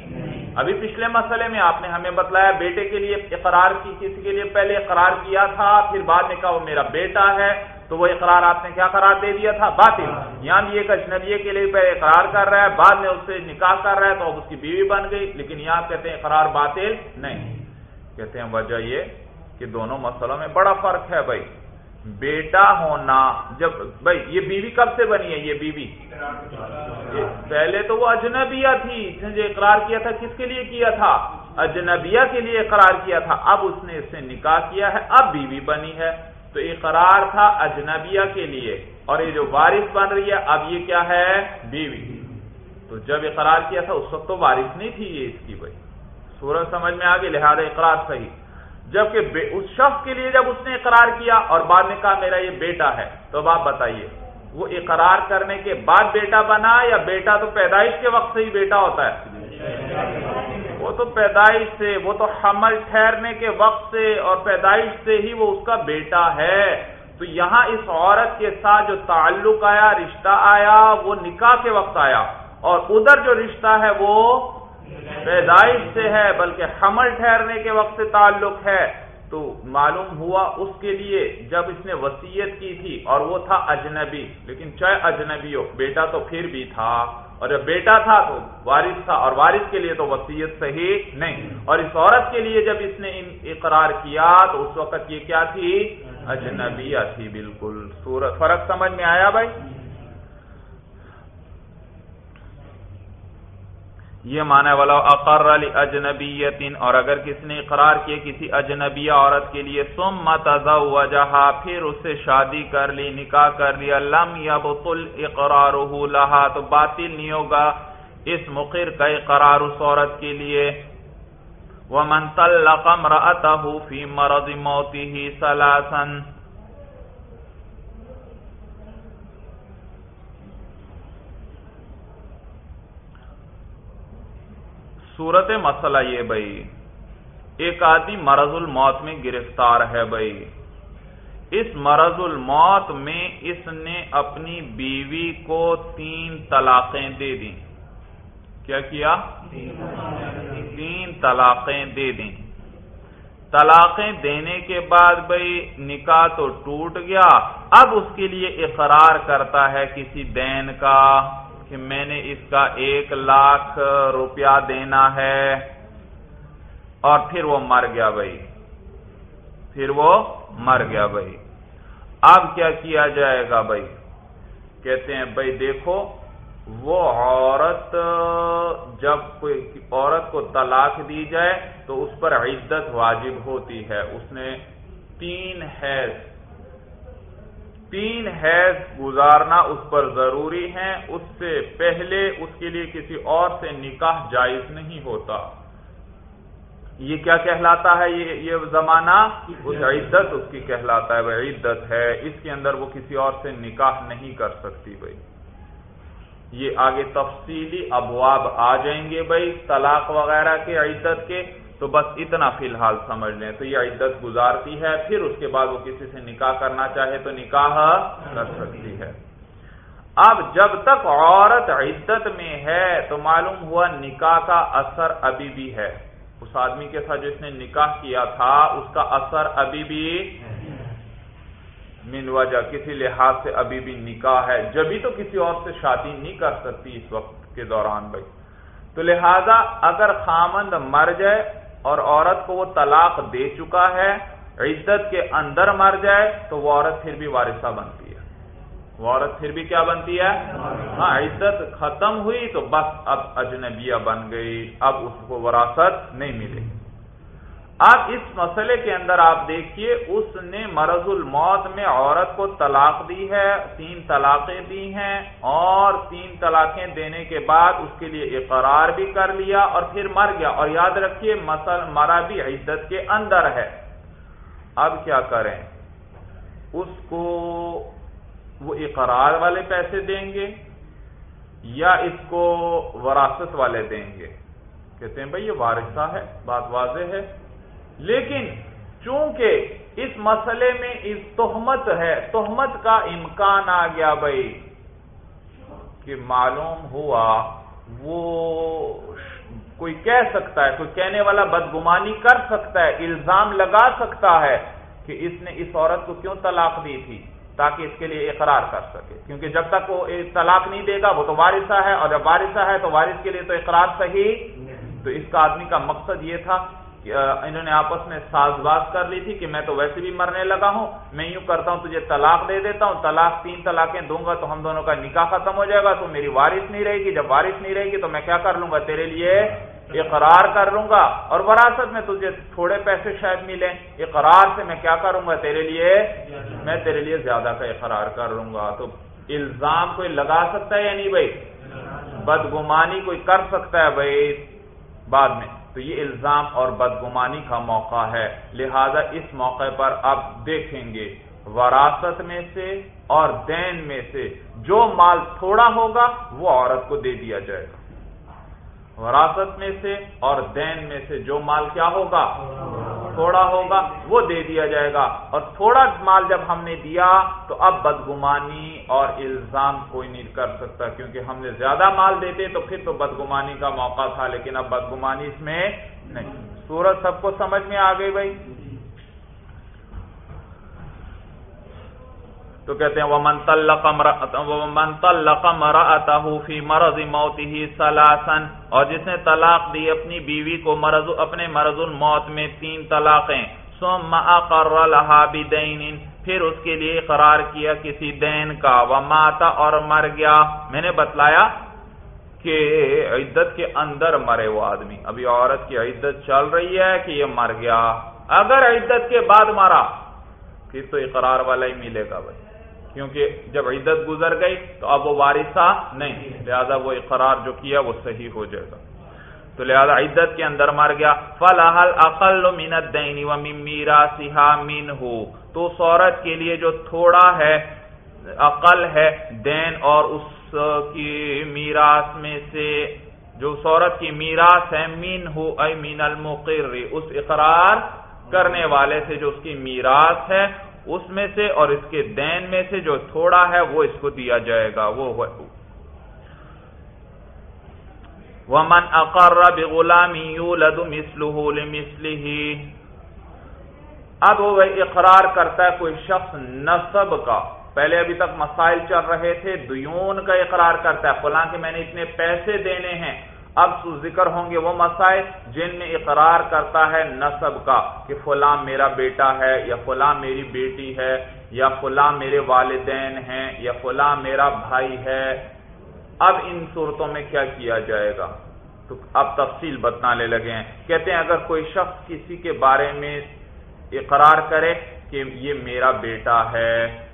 ابھی پچھلے مسئلے میں آپ نے ہمیں بتلایا بیٹے کے لیے اقرار کی، کسی کے لیے پہلے اقرار کیا تھا، پھر بعد میں کہا وہ میرا بیٹا ہے۔ تو وہ اقرار آپ نے کیا قرار دے دیا تھا؟ باطل۔ یعنی یہاں بھی ایک اجنبی کے لیے پہلے اقرار کر رہا ہے، بعد میں اس سے نکاح کر رہا ہے، تو اب اس کی بیوی بن گئی۔ لیکن یہاں کہتے ہیں اقرار باطل نہیں۔ کہتے ہیں وجہ یہ کہ دونوں مسئلوں میں بڑا فرق ہے بھائی۔ بیٹا ہونا جب، بھائی، یہ بیوی کب سے بنی ہے یہ بیوی؟ پہلے تو وہ اجنبیہ تھی۔ جس نے جو اقرار کیا تھا، کس کے لیے کیا تھا؟ اجنبیہ کے لیے اقرار کیا تھا۔ اب اس نے اس سے نکاح کیا ہے، اب بیوی بنی ہے۔ تو اقرار تھا اجنبیہ کے لیے۔ اور یہ جو وارث بن رہی ہے، اب یہ کیا ہے؟ بیوی۔ تو جب اقرار کیا تھا، اس وقت تو وارث نہیں تھی یہ اس کی بھائی۔ سورج سمجھ میں آگے لہٰذا اقرار صحیح۔ جبکہ اس شخص کے لیے جب اس نے اقرار کیا اور بعد میں کہا، میرا یہ بیٹا ہے، تو اب آپ بتائیے، وہ اقرار کرنے کے بعد بیٹا بنا یا بیٹا تو پیدائش کے وقت سے ہی بیٹا ہوتا ہے؟ وہ تو پیدائش سے، وہ تو حمل ٹھہرنے کے وقت سے اور پیدائش سے ہی وہ اس کا بیٹا ہے۔ تو یہاں اس عورت کے ساتھ جو تعلق آیا، رشتہ آیا، وہ نکاح کے وقت آیا۔ اور ادھر جو رشتہ ہے، وہ پیدائش سے ہے، بلکہ حمل ٹھہرنے کے وقت سے تعلق ہے۔ تو معلوم ہوا اس کے لیے جب اس نے وسیعت کی تھی اور وہ تھا اجنبی، لیکن چاہے اجنبی ہو، بیٹا تو پھر بھی تھا۔ اور جب بیٹا تھا تو وارث تھا، اور وارث کے لیے تو وسیعت صحیح نہیں۔ اور اس عورت کے لیے جب اس نے اقرار کیا تو اس وقت یہ کیا تھی؟ اجنبیہ تھی، بالکل۔ فرق سمجھ میں آیا بھائی؟ یہ مانا والا اقر علی اجنبی اور اگر کسی نے اقرار کیے کسی اجنبی عورت کے لیے سم مت وجہ پھر اسے شادی کر لی، نکاح کر لیا، لم یبطل اقرار تو باطل نہیں ہوگا۔ اس مقر کا اقرار اس عورت کے لیے۔ ومن طلق امرأته في مرض موته ثلاثا صورت مسئلہ یہ بھائی، ایک آدمی مرض الموت میں گرفتار ہے بھائی۔ اس مرض الموت میں اس نے اپنی بیوی کو تین طلاقیں دے دیں۔ کیا کیا؟ تین طلاقیں دے دیں۔ طلاقیں دینے کے بعد بھائی نکاح تو ٹوٹ گیا۔ اب اس کے لیے اقرار کرتا ہے کسی دین کا۔ کہ میں نے اس کا ایک لاکھ روپیہ دینا ہے اور پھر وہ مر گیا بھائی۔ پھر وہ مر گیا بھائی۔ اب کیا کیا جائے گا بھائی؟ کہتے ہیں، بھائی دیکھو، وہ عورت جب کوئی عورت کو طلاق دی جائے تو اس پر عدت واجب ہوتی ہے۔ اس نے تین حیض تین حیض گزارنا اس پر ضروری ہے اس سے پہلے اس کے لیے کسی اور سے نکاح جائز نہیں ہوتا۔ یہ کیا کہلاتا ہے؟ یہ یہ زمانہ؟ اس عدت اس کی کہلاتا ہے، وہ عدت ہے۔ اس کے اندر وہ کسی اور سے نکاح نہیں کر سکتی بھائی۔ یہ آگے تفصیلی ابواب آ جائیں گے بھائی، طلاق وغیرہ کے عدت کے۔ تو بس اتنا فی الحال سمجھ لیں تو یہ عدت گزارتی ہے، پھر اس کے بعد وہ کسی سے نکاح کرنا چاہے تو نکاح کر سکتی ہے۔ اب جب تک عورت عدت میں ہے تو معلوم ہوا نکاح کا اثر ابھی بھی ہے۔ اس آدمی کے ساتھ جس نے نکاح کیا تھا، اس کا اثر ابھی بھی من وجہ، کسی لحاظ سے ابھی بھی نکاح ہے۔ جبھی تو کسی اور سے شادی نہیں کر سکتی اس وقت کے دوران بھائی۔ تو لہذا اگر خامند مر جائے اور عورت کو وہ طلاق دے چکا ہے، عزت کے اندر مر جائے تو وہ عورت پھر بھی وارثہ بنتی ہے۔ وہ عورت پھر بھی کیا بنتی ہے؟ ہاں عزت ختم ہوئی تو بس اب اجنبیہ بن گئی، اب اس کو وراثت نہیں ملے۔ گی اب اس مسئلے کے اندر آپ دیکھیے، اس نے مرض الموت میں عورت کو طلاق دی ہے، تین طلاقیں دی ہیں اور تین طلاقیں دینے کے بعد اس کے لیے اقرار بھی کر لیا اور پھر مر گیا۔ اور یاد رکھیے مسل مرا بھی عدت کے اندر ہے۔ اب کیا کریں؟ اس کو وہ اقرار والے پیسے دیں گے یا اس کو وراثت والے دیں گے؟ کہتے ہیں، بھائی یہ وارثہ ہے، بات واضح ہے۔ لیکن چونکہ اس مسئلے میں اس تہمت ہے، تہمت کا امکان آ گیا بھائی، کہ معلوم ہوا وہ کوئی کہہ سکتا ہے، کوئی کہنے والا بدگمانی کر سکتا ہے، الزام لگا سکتا ہے کہ اس نے اس عورت کو کیوں طلاق دی تھی تاکہ اس کے لیے اقرار کر سکے۔ کیونکہ جب تک وہ طلاق نہیں دے گا، وہ تو وارثہ ہے اور جب وارثہ ہے تو وارث کے لیے تو اقرار صحیح، تو اس کا آدمی کا مقصد یہ تھا انہوں نے آپس میں ساز باز کر لی تھی کہ میں تو ویسے بھی مرنے لگا ہوں، میں یوں کرتا ہوں، تجھے طلاق دے دیتا ہوں، طلاق تین طلاقیں دوں گا تو ہم دونوں کا نکاح ختم ہو جائے گا، تو میری وارث نہیں رہے گی، جب وارث نہیں رہے گی تو میں کیا کر لوں گا؟ تیرے لیے اقرار کر لوں گا۔ اور وراثت میں تجھے تھوڑے پیسے شاید ملیں، اقرار سے میں کیا کروں گا؟ تیرے لیے میں تیرے لیے زیادہ کا اقرار کر لوں گا۔ تو الزام کوئی لگا سکتا ہے یا نہیں بھائی؟ بدگمانی کوئی کر سکتا ہے بھائی؟ بعد میں۔ تو یہ الزام اور بدگمانی کا موقع ہے۔ لہذا اس موقع پر اب دیکھیں گے، وراثت میں سے اور دین میں سے جو مال تھوڑا ہوگا، وہ عورت کو دے دیا جائے گا۔ وراثت میں سے اور دین میں سے جو مال کیا ہوگا؟ تھوڑا ہوگا، وہ دے دیا جائے گا۔ اور تھوڑا مال جب ہم نے دیا، تو اب بدگمانی اور الزام کوئی نہیں کر سکتا، کیونکہ ہم نے زیادہ مال دیتے تو پھر تو بدگمانی کا موقع تھا، لیکن اب بدگمانی اس میں نہیں۔ سورج سب کو سمجھ میں آ گئی بھائی؟ تو کہتے ہیں وہ منتل فی مرض موتی سلاسن اور جس نے طلاق دی اپنی بیوی کو مرض اپنے مرض الموت میں تین طلاقیں۔ سوم لها بدین پھر اس کے لیے قرار کیا کسی دین کا۔ وہ ماتا اور مر گیا۔ میں نے بتلایا کہ عدت کے اندر مرے وہ آدمی۔ ابھی عورت کی عدت چل رہی ہے کہ یہ مر گیا۔ اگر عدت کے بعد مارا پھر تو اقرار والا ہی ملے گا بھائی۔ کیونکہ جب عدت گزر گئی تو اب وہ وارثہ نہیں، لہذا وہ اقرار جو کیا وہ صحیح ہو جائے گا۔ تو لہذا عدت کے اندر مر گیا۔ فلاحل اقل منت دینی و میرا سہا مین ہو تو سورت کے لیے جو تھوڑا ہے عقل ہے، دین اور اس کی میراث میں سے جو سورت کی میراث ہے مین ہو اے مین المقر، اس اقرار کرنے والے سے جو اس کی میراث ہے اس میں سے اور اس کے دین میں سے جو تھوڑا ہے وہ اس کو دیا جائے گا، وہ من اقر بغلامی اب وہ اقرار کرتا ہے کوئی شخص نصب کا۔ پہلے ابھی تک مسائل چل رہے تھے، دیون کا اقرار کرتا ہے، فلاں کہ میں نے اتنے پیسے دینے ہیں۔ اب ذکر ہوں گے وہ مسائل جن میں اقرار کرتا ہے نصب کا کہ فلاں میرا بیٹا ہے یا فلاں میری بیٹی ہے یا فلاں میرے والدین ہیں یا فلاں میرا بھائی ہے۔ اب ان صورتوں میں کیا کیا جائے گا؟ تو اب تفصیل بتانے لگے ہیں۔ کہتے ہیں اگر کوئی شخص کسی کے بارے میں اقرار کرے کہ یہ میرا بیٹا ہے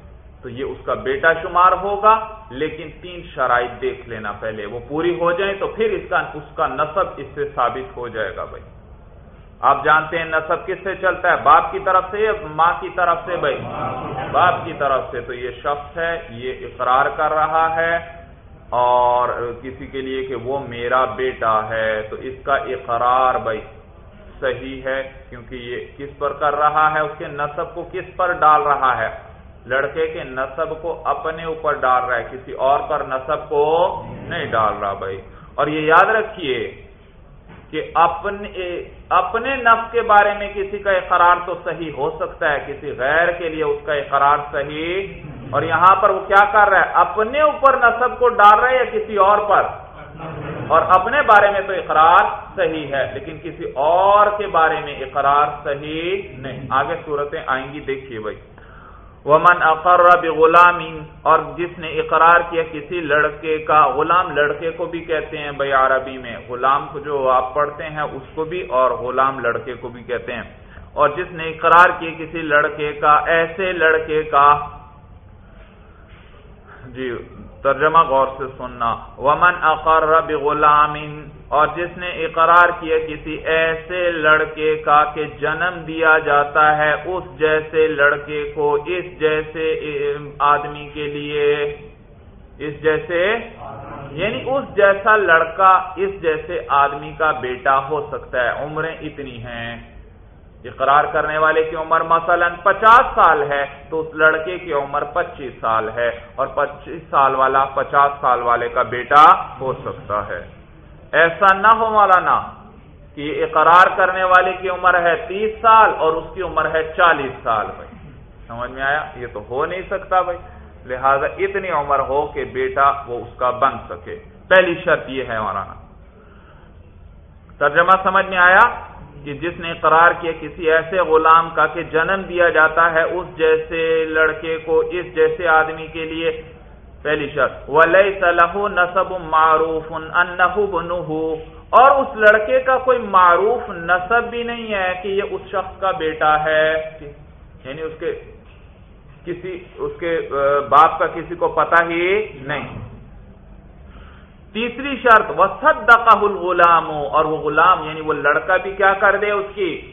تو یہ اس کا بیٹا شمار ہوگا، لیکن تین شرائط دیکھ لینا پہلے، وہ پوری ہو جائیں تو پھر اس کا اس کا نصب اس سے ثابت ہو جائے گا بھائی۔ آپ جانتے ہیں نصب کس سے چلتا ہے؟ باپ کی طرف سے یا ماں کی طرف سے بھائی؟ باپ کی طرف سے۔ تو یہ شخص ہے، یہ اقرار کر رہا ہے اور کسی کے لیے کہ وہ میرا بیٹا ہے۔ تو اس کا اقرار بھائی صحیح ہے، کیونکہ یہ کس پر کر رہا ہے؟ اس کے نصب کو کس پر ڈال رہا ہے؟ لڑکے کے نصب کو اپنے اوپر ڈال رہا ہے، کسی اور پر نصب کو نہیں ڈال رہا بھائی۔ اور یہ یاد رکھیے کہ اپنے اپنے نفس کے بارے میں کسی کا اقرار تو صحیح ہو سکتا ہے، کسی غیر کے لیے اس کا اقرار صحیح۔ اور یہاں پر وہ کیا کر رہا ہے؟ اپنے اوپر نصب کو ڈال رہا ہے یا کسی اور پر؟ اور اپنے بارے میں تو اقرار صحیح ہے، لیکن کسی اور کے بارے میں اقرار صحیح نہیں۔ آگے صورتیں آئیں گی، دیکھیے بھائی۔ ومن اقر غلام اور جس نے اقرار کیا کسی لڑکے کا، غلام لڑکے کو بھی کہتے ہیں بھائی عربی میں، غلام کو جو آپ پڑھتے ہیں اس کو بھی، اور غلام لڑکے کو بھی کہتے ہیں۔ اور جس نے اقرار کیا کسی لڑکے کا، ایسے لڑکے کا۔ جی ترجمہ غور سے سننا۔ ومن اقر غلام اور جس نے اقرار کیا کسی ایسے لڑکے کا کہ جنم دیا جاتا ہے اس جیسے لڑکے کو اس جیسے آدمی کے لیے اس جیسے یعنی اس جیسا لڑکا اس جیسے آدمی کا بیٹا ہو سکتا ہے۔ عمریں اتنی ہیں۔ اقرار کرنے والے کی عمر مثلا پچاس سال ہے تو اس لڑکے کی عمر پچیس سال ہے اور پچیس سال والا پچاس سال والے کا بیٹا ہو سکتا ہے۔ ایسا نہ ہو مولانا کہ اقرار کرنے والے کی عمر ہے تیس سال اور اس کی عمر ہے چالیس سال بھائی۔ سمجھ میں آیا؟ یہ تو ہو نہیں سکتا بھائی۔ لہذا اتنی عمر ہو کہ بیٹا وہ اس کا بن سکے۔ پہلی شرط یہ ہے مولانا۔ ترجمہ سمجھ میں آیا کہ جس نے قرار کیا کسی ایسے غلام کا کہ جنم دیا جاتا ہے اس جیسے لڑکے کو، اس جیسے آدمی کے لیے پہلی شرط۔ ولی صلاح نصب معروف انہو اور اس لڑکے کا کوئی معروف نصب بھی نہیں ہے کہ یہ اس شخص کا بیٹا ہے۔ یعنی اس کے کسی، اس کے باپ کا کسی کو پتا ہی نہیں۔ تیسری شرط وہ الغلام۔ اور وہ غلام یعنی وہ لڑکا بھی کیا کر دے اس کی؟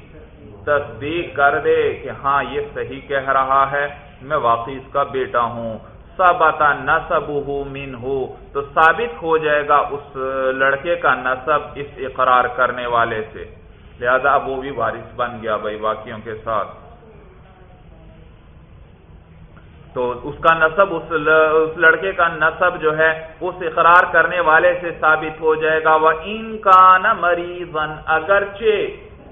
تصدیق کر دے کہ ہاں یہ صحیح کہہ رہا ہے، میں واقعی اس کا بیٹا ہوں۔ سبتا نصب من ہو تو ثابت ہو جائے گا اس لڑکے کا نصب اس اقرار کرنے والے سے۔ لہذا اب وہ بھی وارث بن گیا بھائی باقیوں کے ساتھ۔ تو اس کا نصب، اس لڑکے کا نصب جو ہے، اس اقرار کرنے والے سے ثابت ہو جائے گا۔ وہ ان کا نہ مریض اگرچہ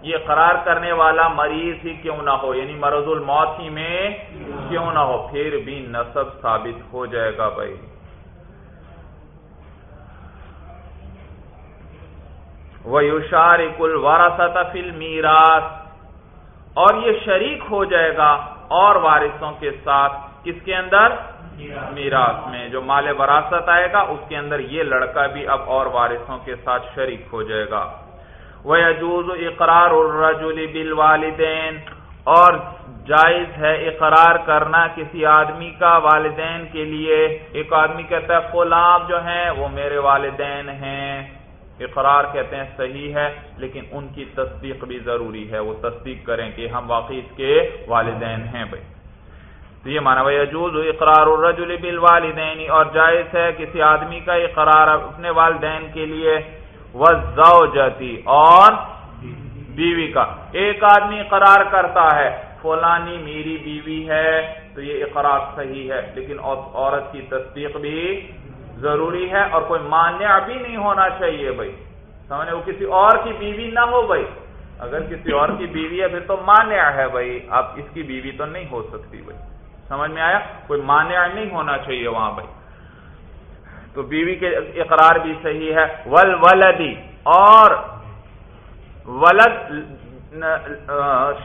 یہ قرار کرنے والا مریض ہی کیوں نہ ہو؟ یعنی مرض الموت ہی میں کیوں نہ ہو؟ پھر بھی نصب ثابت ہو جائے گا بھائی۔ وہ یوشار کل وارثت فل میراث اور یہ شریک ہو جائے گا اور وارثوں کے ساتھ کس کے اندر؟ میراث میں۔ جو مال وراثت آئے گا، اس کے اندر یہ لڑکا بھی اب اور وارثوں کے ساتھ شریک ہو جائے گا۔ وہ اقرار الرجل بالوالدین اور جائز ہے اقرار کرنا کسی آدمی کا والدین کے لیے۔ ایک آدمی کہتا ہے فلاب جو ہیں وہ میرے والدین ہیں۔ اقرار کہتے ہیں صحیح ہے، لیکن ان کی تصدیق بھی ضروری ہے۔ وہ تصدیق کریں کہ ہم واقعی اس کے والدین ہیں بھائی۔ تو یہ مانا بھائی اجوز اقرار الرجل بالوالدین اور جائز ہے کسی آدمی کا اقرار اپنے والدین کے لیے۔ وزوجتی اور بیوی کا۔ ایک آدمی اقرار کرتا ہے، فلانی میری بیوی ہے، تو یہ اقرار صحیح ہے، لیکن عورت کی تصدیق بھی ضروری ہے اور کوئی مانیہ بھی نہیں ہونا چاہیے بھائی۔ سمجھے وہ کسی اور کی بیوی نہ ہو بھائی۔ اگر کسی اور کی بیوی ہے، پھر تو مانیہ ہے بھائی۔ اب اس کی بیوی تو نہیں ہو سکتی بھائی۔ سمجھ میں آیا؟ کوئی مانیہ نہیں ہونا چاہیے وہاں بھائی۔ تو بیوی کے اقرار بھی صحیح ہے۔ ول ولدی، اور ولد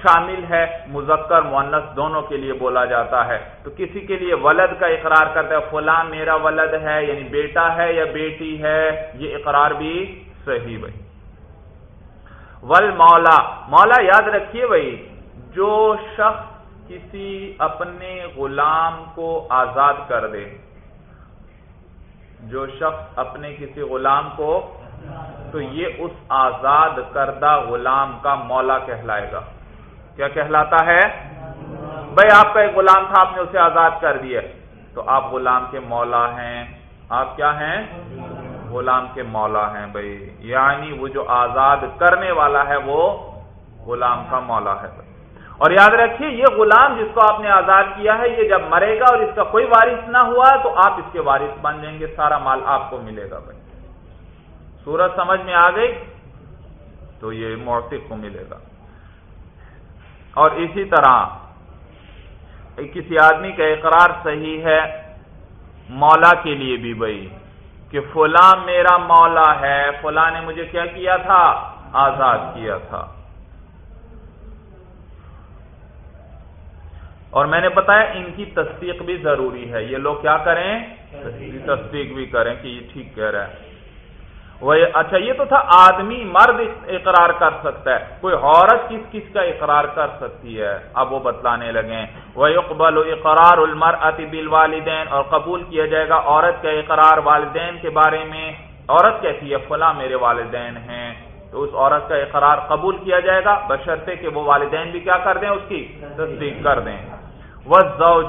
شامل ہے، مذکر مونس دونوں کے لیے بولا جاتا ہے۔ تو کسی کے لیے ولد کا اقرار کرتا ہے، فلاں میرا ولد ہے یعنی بیٹا ہے یا بیٹی ہے، یہ اقرار بھی صحیح بھائی۔ ول مولا مولا یاد رکھیے بھائی، جو شخص کسی اپنے غلام کو آزاد کر دے جو شخص اپنے کسی غلام کو، تو یہ اس آزاد کردہ غلام کا مولا کہلائے گا۔ کیا کہلاتا ہے؟ بھائی، آپ کا ایک غلام تھا، آپ نے اسے آزاد کر دیا۔ تو آپ غلام کے مولا ہیں۔ آپ کیا ہیں؟ غلام کے مولا ہیں، بھائی۔ یعنی وہ جو آزاد کرنے والا ہے، وہ غلام کا مولا ہے۔ بھائی اور یاد رکھیے، یہ غلام جس کو آپ نے آزاد کیا ہے، یہ جب مرے گا اور اس کا کوئی وارث نہ ہوا، تو آپ اس کے وارث بن جائیں گے، سارا مال آپ کو ملے گا بھائی۔ سورج سمجھ میں آ گئی، تو یہ موسیق کو ملے گا۔ اور اسی طرح کسی آدمی کا اقرار صحیح ہے، مولا کے لیے بھی بھائی، کہ فلاں میرا مولا ہے، فلاں نے مجھے کیا کیا تھا؟ آزاد کیا تھا۔ اور میں نے بتایا ان کی تصدیق بھی ضروری ہے۔ یہ لوگ کیا کریں؟ تصدیق بھی کریں کہ یہ ٹھیک کہہ رہا ہے۔ وہ اچھا یہ تو تھا آدمی مرد اقرار کر سکتا ہے۔ کوئی عورت کس کس کا اقرار کر سکتی ہے؟ اب وہ بتلانے لگے وہ اقبال اقرار المر بل والدین اور قبول کیا جائے گا عورت کا اقرار والدین کے بارے میں۔ عورت کہتی ہے، فلاں میرے والدین ہیں تو اس عورت کا اقرار قبول کیا جائے گا، بشرطے کہ وہ والدین بھی کیا کر دیں؟ اس کی تصدیق کر دیں۔ وہ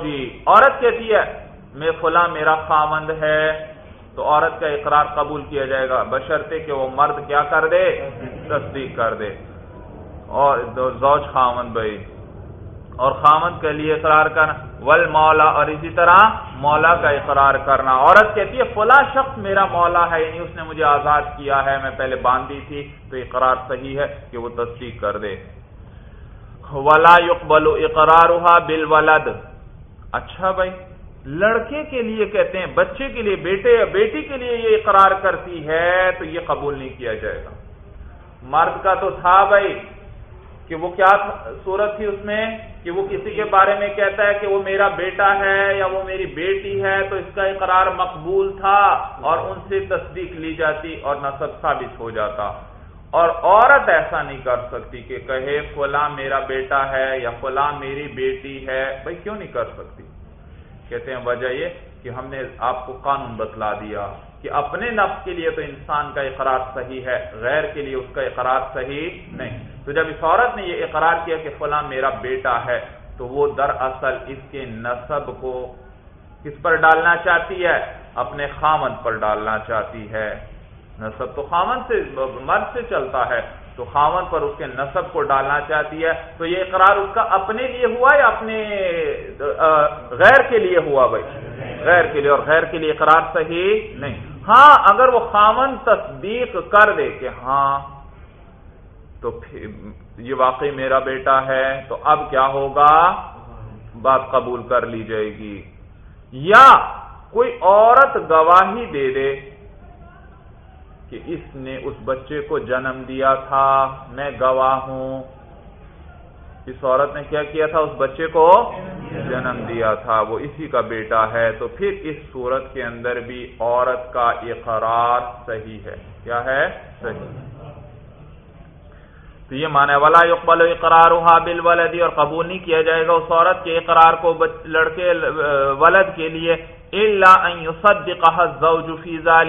جی عورت کہتی ہے؟ میں فلاں میرا خامند ہے۔ تو عورت کا اقرار قبول کیا جائے گا۔ بشرطے کہ وہ مرد کیا کر دے؟ تصدیق کر دے۔ اور زوج خامن بھائی۔ اور خامن کے لیے اقرار کرنا۔ ول مولا اور اسی طرح مولا کا اقرار کرنا۔ عورت کہتی ہے، فلاں شخص میرا مولا ہے یعنی اس نے مجھے آزاد کیا ہے، میں پہلے باندھی تھی تو اقرار صحیح ہے کہ وہ تصدیق کر دے۔ ولا یقبل اقرار بل ولد اچھا بھائی، لڑکے کے لیے کہتے ہیں، بچے کے لیے، بیٹے یا بیٹی کے لیے یہ اقرار کرتی ہے تو یہ قبول نہیں کیا جائے گا۔ مرد کا تو تھا بھائی کہ وہ کیا صورت تھی اس میں کہ وہ کسی کے بارے میں کہتا ہے کہ وہ میرا بیٹا ہے یا وہ میری بیٹی ہے تو اس کا اقرار مقبول تھا اور ان سے تصدیق لی جاتی اور نصب ثابت ہو جاتا۔ اور عورت ایسا نہیں کر سکتی کہ کہے فلاں میرا بیٹا ہے یا فلاں میری بیٹی ہے، بھائی کیوں نہیں کر سکتی؟ کہتے ہیں، وجہ یہ کہ ہم نے آپ کو قانون بتلا دیا کہ اپنے نفس کے لیے تو انسان کا اقرار صحیح ہے، غیر کے لیے اس کا اقرار صحیح نہیں۔ تو جب اس عورت نے یہ اقرار کیا کہ فلاں میرا بیٹا ہے، تو وہ دراصل اس کے نصب کو کس پر ڈالنا چاہتی ہے؟ اپنے خامن پر ڈالنا چاہتی ہے۔ نصب تو خامن سے، مرد سے چلتا ہے۔ تو خاون پر اس کے نصب کو ڈالنا چاہتی ہے۔ تو یہ اقرار اس کا اپنے لیے ہوا یا اپنے غیر کے لیے ہوا بھائی؟ غیر کے لیے، اور غیر کے لیے اقرار صحیح نہیں۔ ہاں اگر وہ خامن تصدیق کر دے کہ ہاں تو یہ واقعی میرا بیٹا ہے، تو اب کیا ہوگا؟ بات قبول کر لی جائے گی۔ یا کوئی عورت گواہی دے دے کہ اس نے اس بچے کو جنم دیا تھا، میں گواہ ہوں۔ اس عورت نے کیا کیا تھا؟ اس بچے کو جنم دیا تھا۔ وہ اسی کا بیٹا ہے۔ تو پھر اس صورت کے اندر بھی عورت کا اقرار صحیح ہے۔ کیا ہے؟ صحیح۔ تو یہ مانے والا اقبال اقرار بل ولدی اور قبول نہیں کیا جائے گا اس عورت کے اقرار کو لڑکے، ولد کے لیے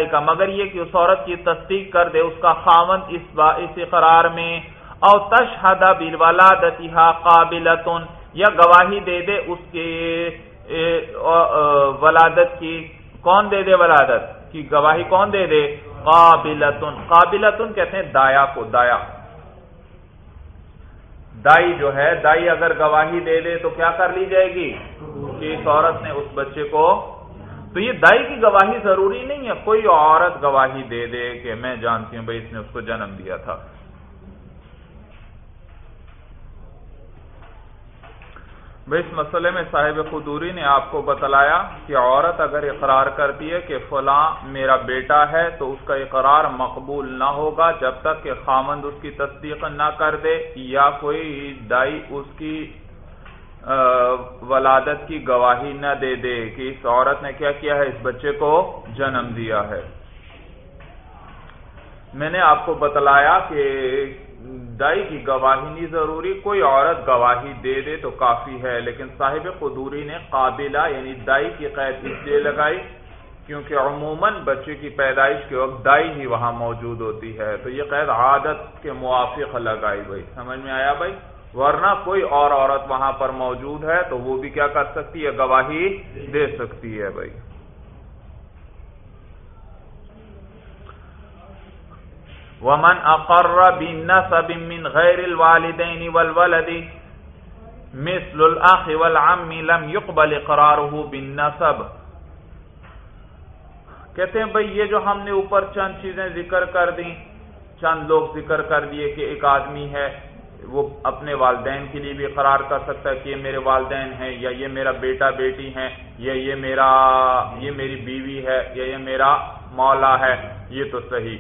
کا مگر یہ کہ اس عورت کی تصدیق کر دے اس کا خاون اس اس اقرار میں۔ او تشہد بالولادتها قابلتن یا گواہی دے دے اس کے ولادت کی۔ کون دے دے ولادت؟ کی گواہی کون دے دے؟ قابلتن۔ قابلتن کہتے ہیں دایا کو، دایا۔ دائی جو ہے، دائی اگر گواہی دے دے تو کیا کر لی جائے گی؟ کہ اس عورت نے اس بچے کو، تو یہ دائی کی گواہی ضروری نہیں ہے۔ کوئی عورت گواہی دے دے کہ میں جانتی ہوں بھائی اس نے اس کو جنم دیا تھا۔ بھائی اس مسئلے میں صاحب خدوری نے آپ کو بتلایا کہ عورت اگر اقرار کرتی ہے کہ فلاں میرا بیٹا ہے تو اس کا اقرار مقبول نہ ہوگا جب تک کہ خامند اس کی تصدیق نہ کر دے یا کوئی دائی اس کی ولادت کی گواہی نہ دے دے کہ اس عورت نے کیا کیا ہے، اس بچے کو جنم دیا ہے۔ میں نے آپ کو بتلایا کہ دائی کی گواہی نہیں ضروری، کوئی عورت گواہی دے دے تو کافی ہے، لیکن صاحب قدوری نے قابلہ یعنی دائی کی قید اس لیے لگائی کیونکہ عموماً بچے کی پیدائش کے وقت دائی ہی وہاں موجود ہوتی ہے۔ تو یہ قید عادت کے موافق لگائی بھائی، سمجھ میں آیا بھائی؟ ورنہ کوئی اور عورت وہاں پر موجود ہے تو وہ بھی کیا کر سکتی ہے؟ گواہی دے سکتی ہے بھائی۔ ومن اقر بالنسب من غیر الوالدین والولد مثل الاخ والعم لم يقبل اقراره بالنسب. کہتے ہیں بھئی یہ جو ہم نے اوپر چند چیزیں ذکر کر دیں، چند لوگ ذکر کر دیے کہ ایک آدمی ہے، وہ اپنے والدین کے لیے بھی قرار کر سکتا ہے کہ یہ میرے والدین ہیں، یا یہ میرا بیٹا بیٹی ہیں، یا یہ میرا، یہ میری بیوی ہے، یا یہ میرا مولا ہے، یہ تو صحیح۔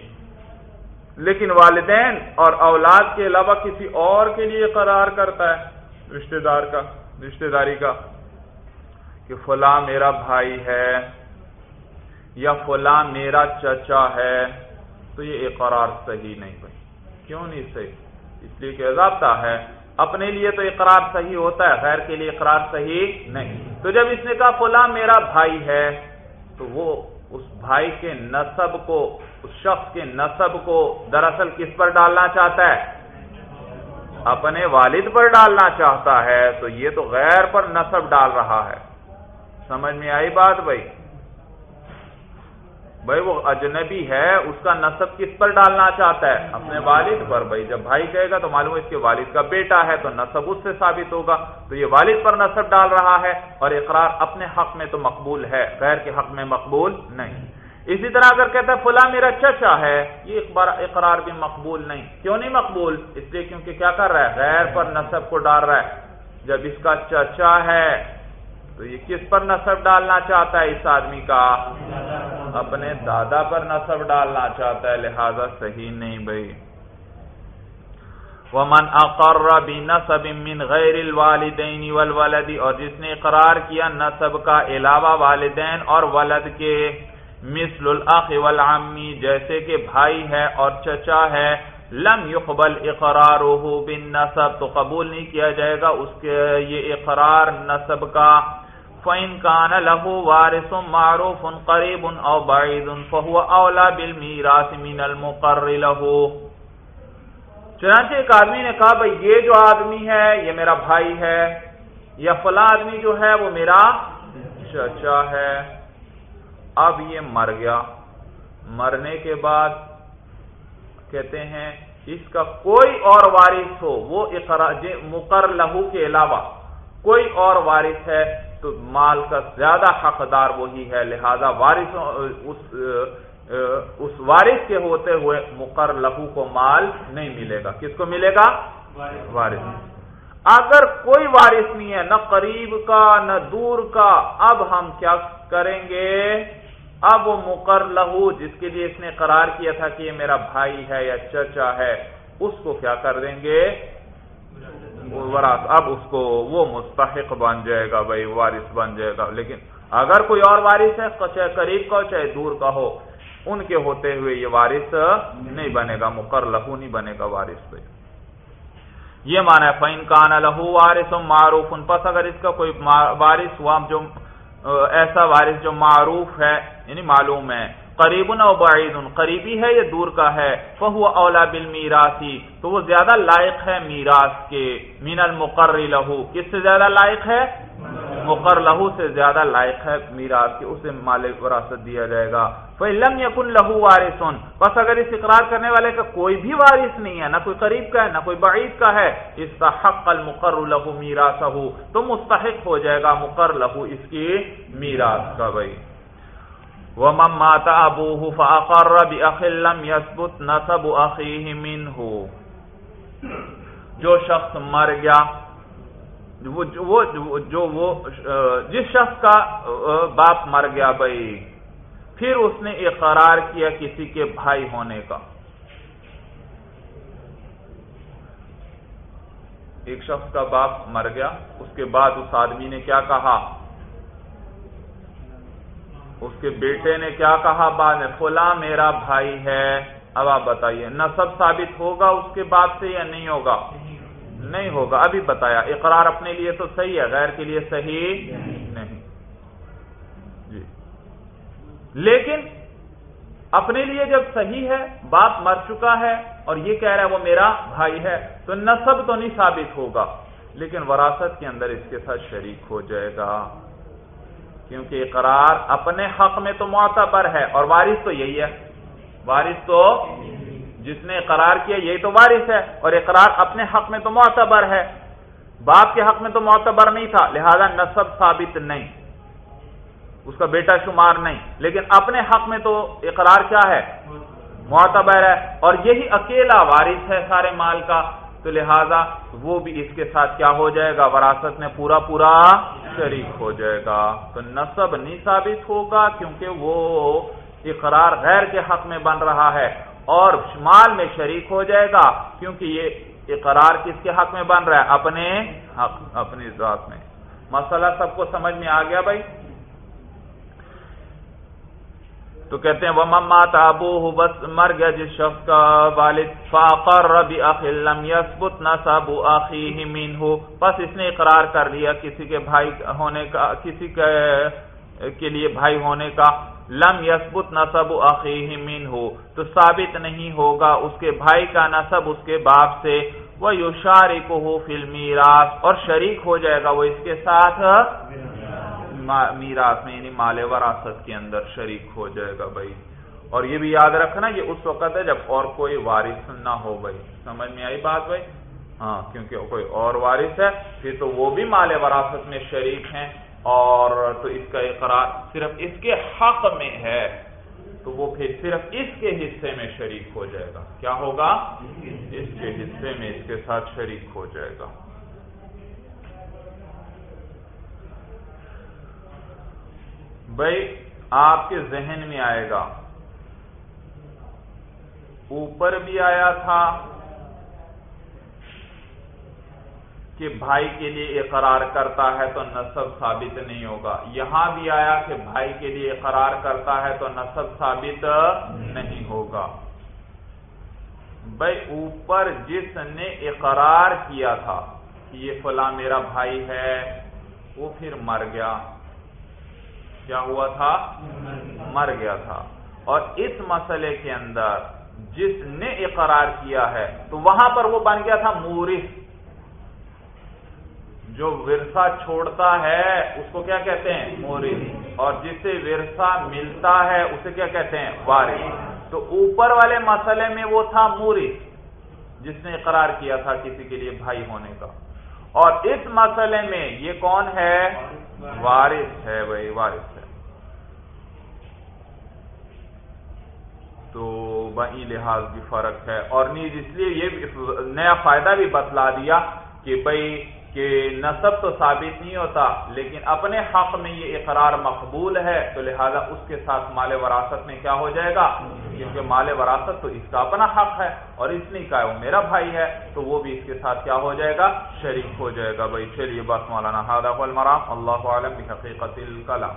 لیکن والدین اور اولاد کے علاوہ کسی اور کے لیے قرار کرتا ہے رشتہ دار کا، رشتہ داری کا کہ فلاں میرا بھائی ہے یا فلاں میرا چچا ہے، تو یہ اقرار صحیح نہیں بھائی۔ کیوں نہیں صحیح؟ اس لیے کہ ضابطہ ہے، اپنے لیے تو اقرار صحیح ہوتا ہے، غیر کے لیے اقرار صحیح نہیں۔ تو جب اس نے کہا فلاں میرا بھائی ہے، تو وہ اس بھائی کے نصب کو، اس شخص کے نصب کو دراصل کس پر ڈالنا چاہتا ہے؟ اپنے والد پر ڈالنا چاہتا ہے، تو یہ تو غیر پر نصب ڈال رہا ہے۔ سمجھ میں آئی بات بھائی؟ بھائی وہ اجنبی ہے اس کا نصب کس پر ڈالنا چاہتا ہے؟ اپنے والد پر۔ بھائی جب بھائی کہے گا تو معلوم ہے اس کے والد کا بیٹا ہے تو نصب اس سے ثابت ہوگا۔ تو یہ والد پر نصب ڈال رہا ہے اور اقرار اپنے حق میں تو مقبول ہے غیر کے حق میں مقبول نہیں۔ اسی طرح اگر کہتا ہے فلاں میرا چچا ہے یہ اقرار بھی مقبول نہیں۔ کیوں نہیں مقبول؟ اس لیے کیونکہ کیا کر رہا ہے؟ غیر پر نصب کو ڈال رہا ہے۔ جب اس کا چچا ہے تو یہ کس پر نصب ڈالنا چاہتا ہے اس آدمی کا؟ اپنے دادا پر نصب ڈالنا چاہتا ہے، لہذا صحیح نہیں بھائی۔ ومن اقر بنسب من غیر الوالدین والولد، اور جس نے اقرار کیا نصب کا علاوہ والدین اور ولد کے، مثل الاخ والعمی، جیسے کہ بھائی ہے اور چچا ہے، لم يقبل اقراره بالنسب تو قبول نہیں کیا جائے گا اس کے یہ اقرار نصب کا۔ فَإِن كَانَ لَهُ وَارِثٌ مَعْرُوفٌ قَرِيبٌ أَوْ بَعِيدٌ فَهُوَ أَوْلَى بِالْمِيرَاثِ مِنَ الْمُقَرِّ لَهُ۔ چنانچہ ایک آدمی نے کہا، بھئی یہ جو آدمی ہے، یہ میرا بھائی ہے، یا فلاں آدمی جو ہے، وہ میرا چچا ہے۔ اب یہ مر گیا۔ مرنے کے بعد کہتے ہیں، اس کا کوئی اور وارث ہو، وہ جی، مقر لہو کے علاوہ کوئی اور وارث ہے۔ تو مال کا زیادہ حقدار وہی ہے لہذا وارث اس وارث کے ہوتے ہوئے مقر لہو کو مال نہیں ملے گا۔ کس کو ملے گا؟ وارث۔ اگر کوئی وارث نہیں ہے نہ قریب کا نہ دور کا اب ہم کیا کریں گے؟ اب وہ مقر لہو جس کے لیے اس نے قرار کیا تھا کہ یہ میرا بھائی ہے یا چچا ہے اس کو کیا کر دیں گے؟ اب اس کو وہ مستحق بن جائے گا، بھائی وارث بن جائے گا۔ لیکن اگر کوئی اور وارث ہے چاہے قریب کا ہو، چاہے دور کا ہو، ان کے ہوتے ہوئے یہ وارث نہیں بنے گا مقر لہو نہیں بنے گا وارث بھائی۔ یہ مانا ہے فین کان لہو وارث معروف ان پس اگر اس کا کوئی وارث ہوا، جو، ایسا وارث جو معروف ہے یعنی معلوم ہے قریب او بعید قریبی ہے یا دور کا ہے؟ فہو اولا بل تو وہ زیادہ لائق ہے میراث کے مین المقر لہو، کس سے زیادہ لائق ہے؟ مقر لہو سے زیادہ لائق ہے میراث کے، اسے مالک وراثت دیا جائے گا۔ فلم یقن لہو وارث، بس اگر اس اقرار کرنے والے کا کوئی بھی وارث نہیں ہے، نہ کوئی قریب کا ہے، نہ کوئی بعید کا ہے اس کا حق المقر لہو میراث تو مستحق ہو جائے گا مقر لہو اس کی میراث کا بھائی۔ ومن مات ابوه فاقر باخ لم يثبت نسب اخيه منه۔ جو شخص مر گیا، وہ جو وہ جس شخص کا باپ مر گیا بھائی، پھر اس نے اقرار کیا کسی کے بھائی ہونے کا۔ ایک شخص کا باپ مر گیا، اس کے بعد اس آدمی نے کیا کہا؟ اس کے بیٹے نے کیا کہا؟ بعد میں فلاں میرا بھائی ہے۔ اب آپ بتائیے، نصب ثابت ہوگا اس کے بعد سے یا نہیں ہوگا؟ نہیں ہوگا۔ ابھی بتایا، اقرار اپنے لیے تو صحیح ہے، غیر کے لیے صحیح نہیں۔ جی۔ لیکن اپنے لیے جب صحیح ہے، باپ مر چکا ہے اور یہ کہہ رہا ہے، وہ میرا بھائی ہے، تو نصب تو نہیں ثابت ہوگا، لیکن وراثت کے اندر اس کے ساتھ شریک ہو جائے گا۔ کیونکہ اقرار اپنے حق میں تو معتبر ہے اور وارث تو یہی ہے۔ وارث تو جس نے اقرار کیا یہی تو وارث ہے۔ اور اقرار اپنے حق میں تو معتبر ہے۔ باپ کے حق میں تو معتبر نہیں تھا، لہذا نصب ثابت نہیں۔ اس کا بیٹا شمار نہیں۔ لیکن اپنے حق میں تو اقرار کیا ہے؟ معتبر ہے۔ اور یہی اکیلا وارث ہے سارے مال کا۔ تو لہذا وہ بھی اس کے ساتھ کیا ہو جائے گا؟ وراثت میں پورا پورا شریک ہو جائے گا۔ تو نصب نہیں ثابت ہوگا کیونکہ وہ اقرار غیر کے حق میں بن رہا ہے اور مال میں شریک ہو جائے گا کیونکہ یہ اقرار کس کے حق میں بن رہا ہے؟ اپنے حق، اپنی ذات میں۔ مسئلہ سب کو سمجھ میں آ گیا بھائی؟ تو کہتے ہیں وہ مات ابو بس مر گیا جس شخص کا والد فاقر ربی اخلم یسبت نصب اخیہ مین ہو بس اس نے اقرار کر لیا کسی کے بھائی ہونے کا، کسی کے لیے بھائی ہونے کا۔ لم یسبت نصب اخیہ مین ہو تو ثابت نہیں ہوگا اس کے بھائی کا نصب اس کے باپ سے۔ وہ یوشار کو ہو فلمی اور شریک ہو جائے گا وہ اس کے ساتھ۔ میراث میں یعنی مال وراثت کے اندر شریک ہو جائے گا بھائی۔ اور یہ بھی یاد رکھنا یہ اس وقت ہے جب اور کوئی وارث نہ ہو بھائی۔ سمجھ میں آئی بات بھائی؟ ہاں کیونکہ کوئی اور وارث ہے، پھر تو وہ بھی مال وراثت میں شریک ہیں۔ اور تو اس کا اقرار صرف اس کے حق میں ہے۔ تو وہ پھر صرف اس کے حصے میں شریک ہو جائے گا۔ کیا ہوگا؟ اس کے حصے میں اس کے ساتھ شریک ہو جائے گا۔ بھائی آپ کے ذہن میں آئے گا۔ اوپر بھی آیا تھا کہ بھائی کے لیے اقرار کرتا ہے تو نصب ثابت نہیں ہوگا۔ یہاں بھی آیا کہ بھائی کے لیے اقرار کرتا ہے تو نصب ثابت نہیں ہوگا۔ بھائی اوپر جس نے اقرار کیا تھا کہ یہ فلاں میرا بھائی ہے، وہ پھر مر گیا۔ کیا ہوا تھا؟ مر گیا تھا۔ اور اس مسئلے کے اندر جس نے اقرار کیا ہے، تو وہاں پر وہ بن گیا تھا مورث جو ورثہ چھوڑتا ہے، اس کو کیا کہتے ہیں؟ مورث اور جسے ورثہ ملتا ہے، اسے کیا کہتے ہیں؟ وارث۔ تو اوپر والے مسئلے میں وہ تھا مورث جس نے اقرار کیا تھا کسی کے لیے بھائی ہونے کا۔ اور اس مسئلے میں یہ کون ہے؟ وارث ہے بھائی وارث ہے تو وہی لحاظ بھی فرق ہے۔ اور نیز اس لیے یہ نیا فائدہ بھی بتلا دیا کہ بھائی کہ نصب تو ثابت نہیں ہوتا، لیکن اپنے حق میں یہ اقرار مقبول ہے، تو لہذا اس کے ساتھ مال وراثت میں کیا ہو جائے گا؟ کیونکہ مال وراثت تو اس کا اپنا حق ہے، اور اس نے کہا وہ میرا بھائی ہے، تو وہ بھی اس کے ساتھ کیا ہو جائے گا؟ شریک ہو جائے گا۔ بھائی چلیے بس مولانا المرام اللہ عالم حقیقت الکلام۔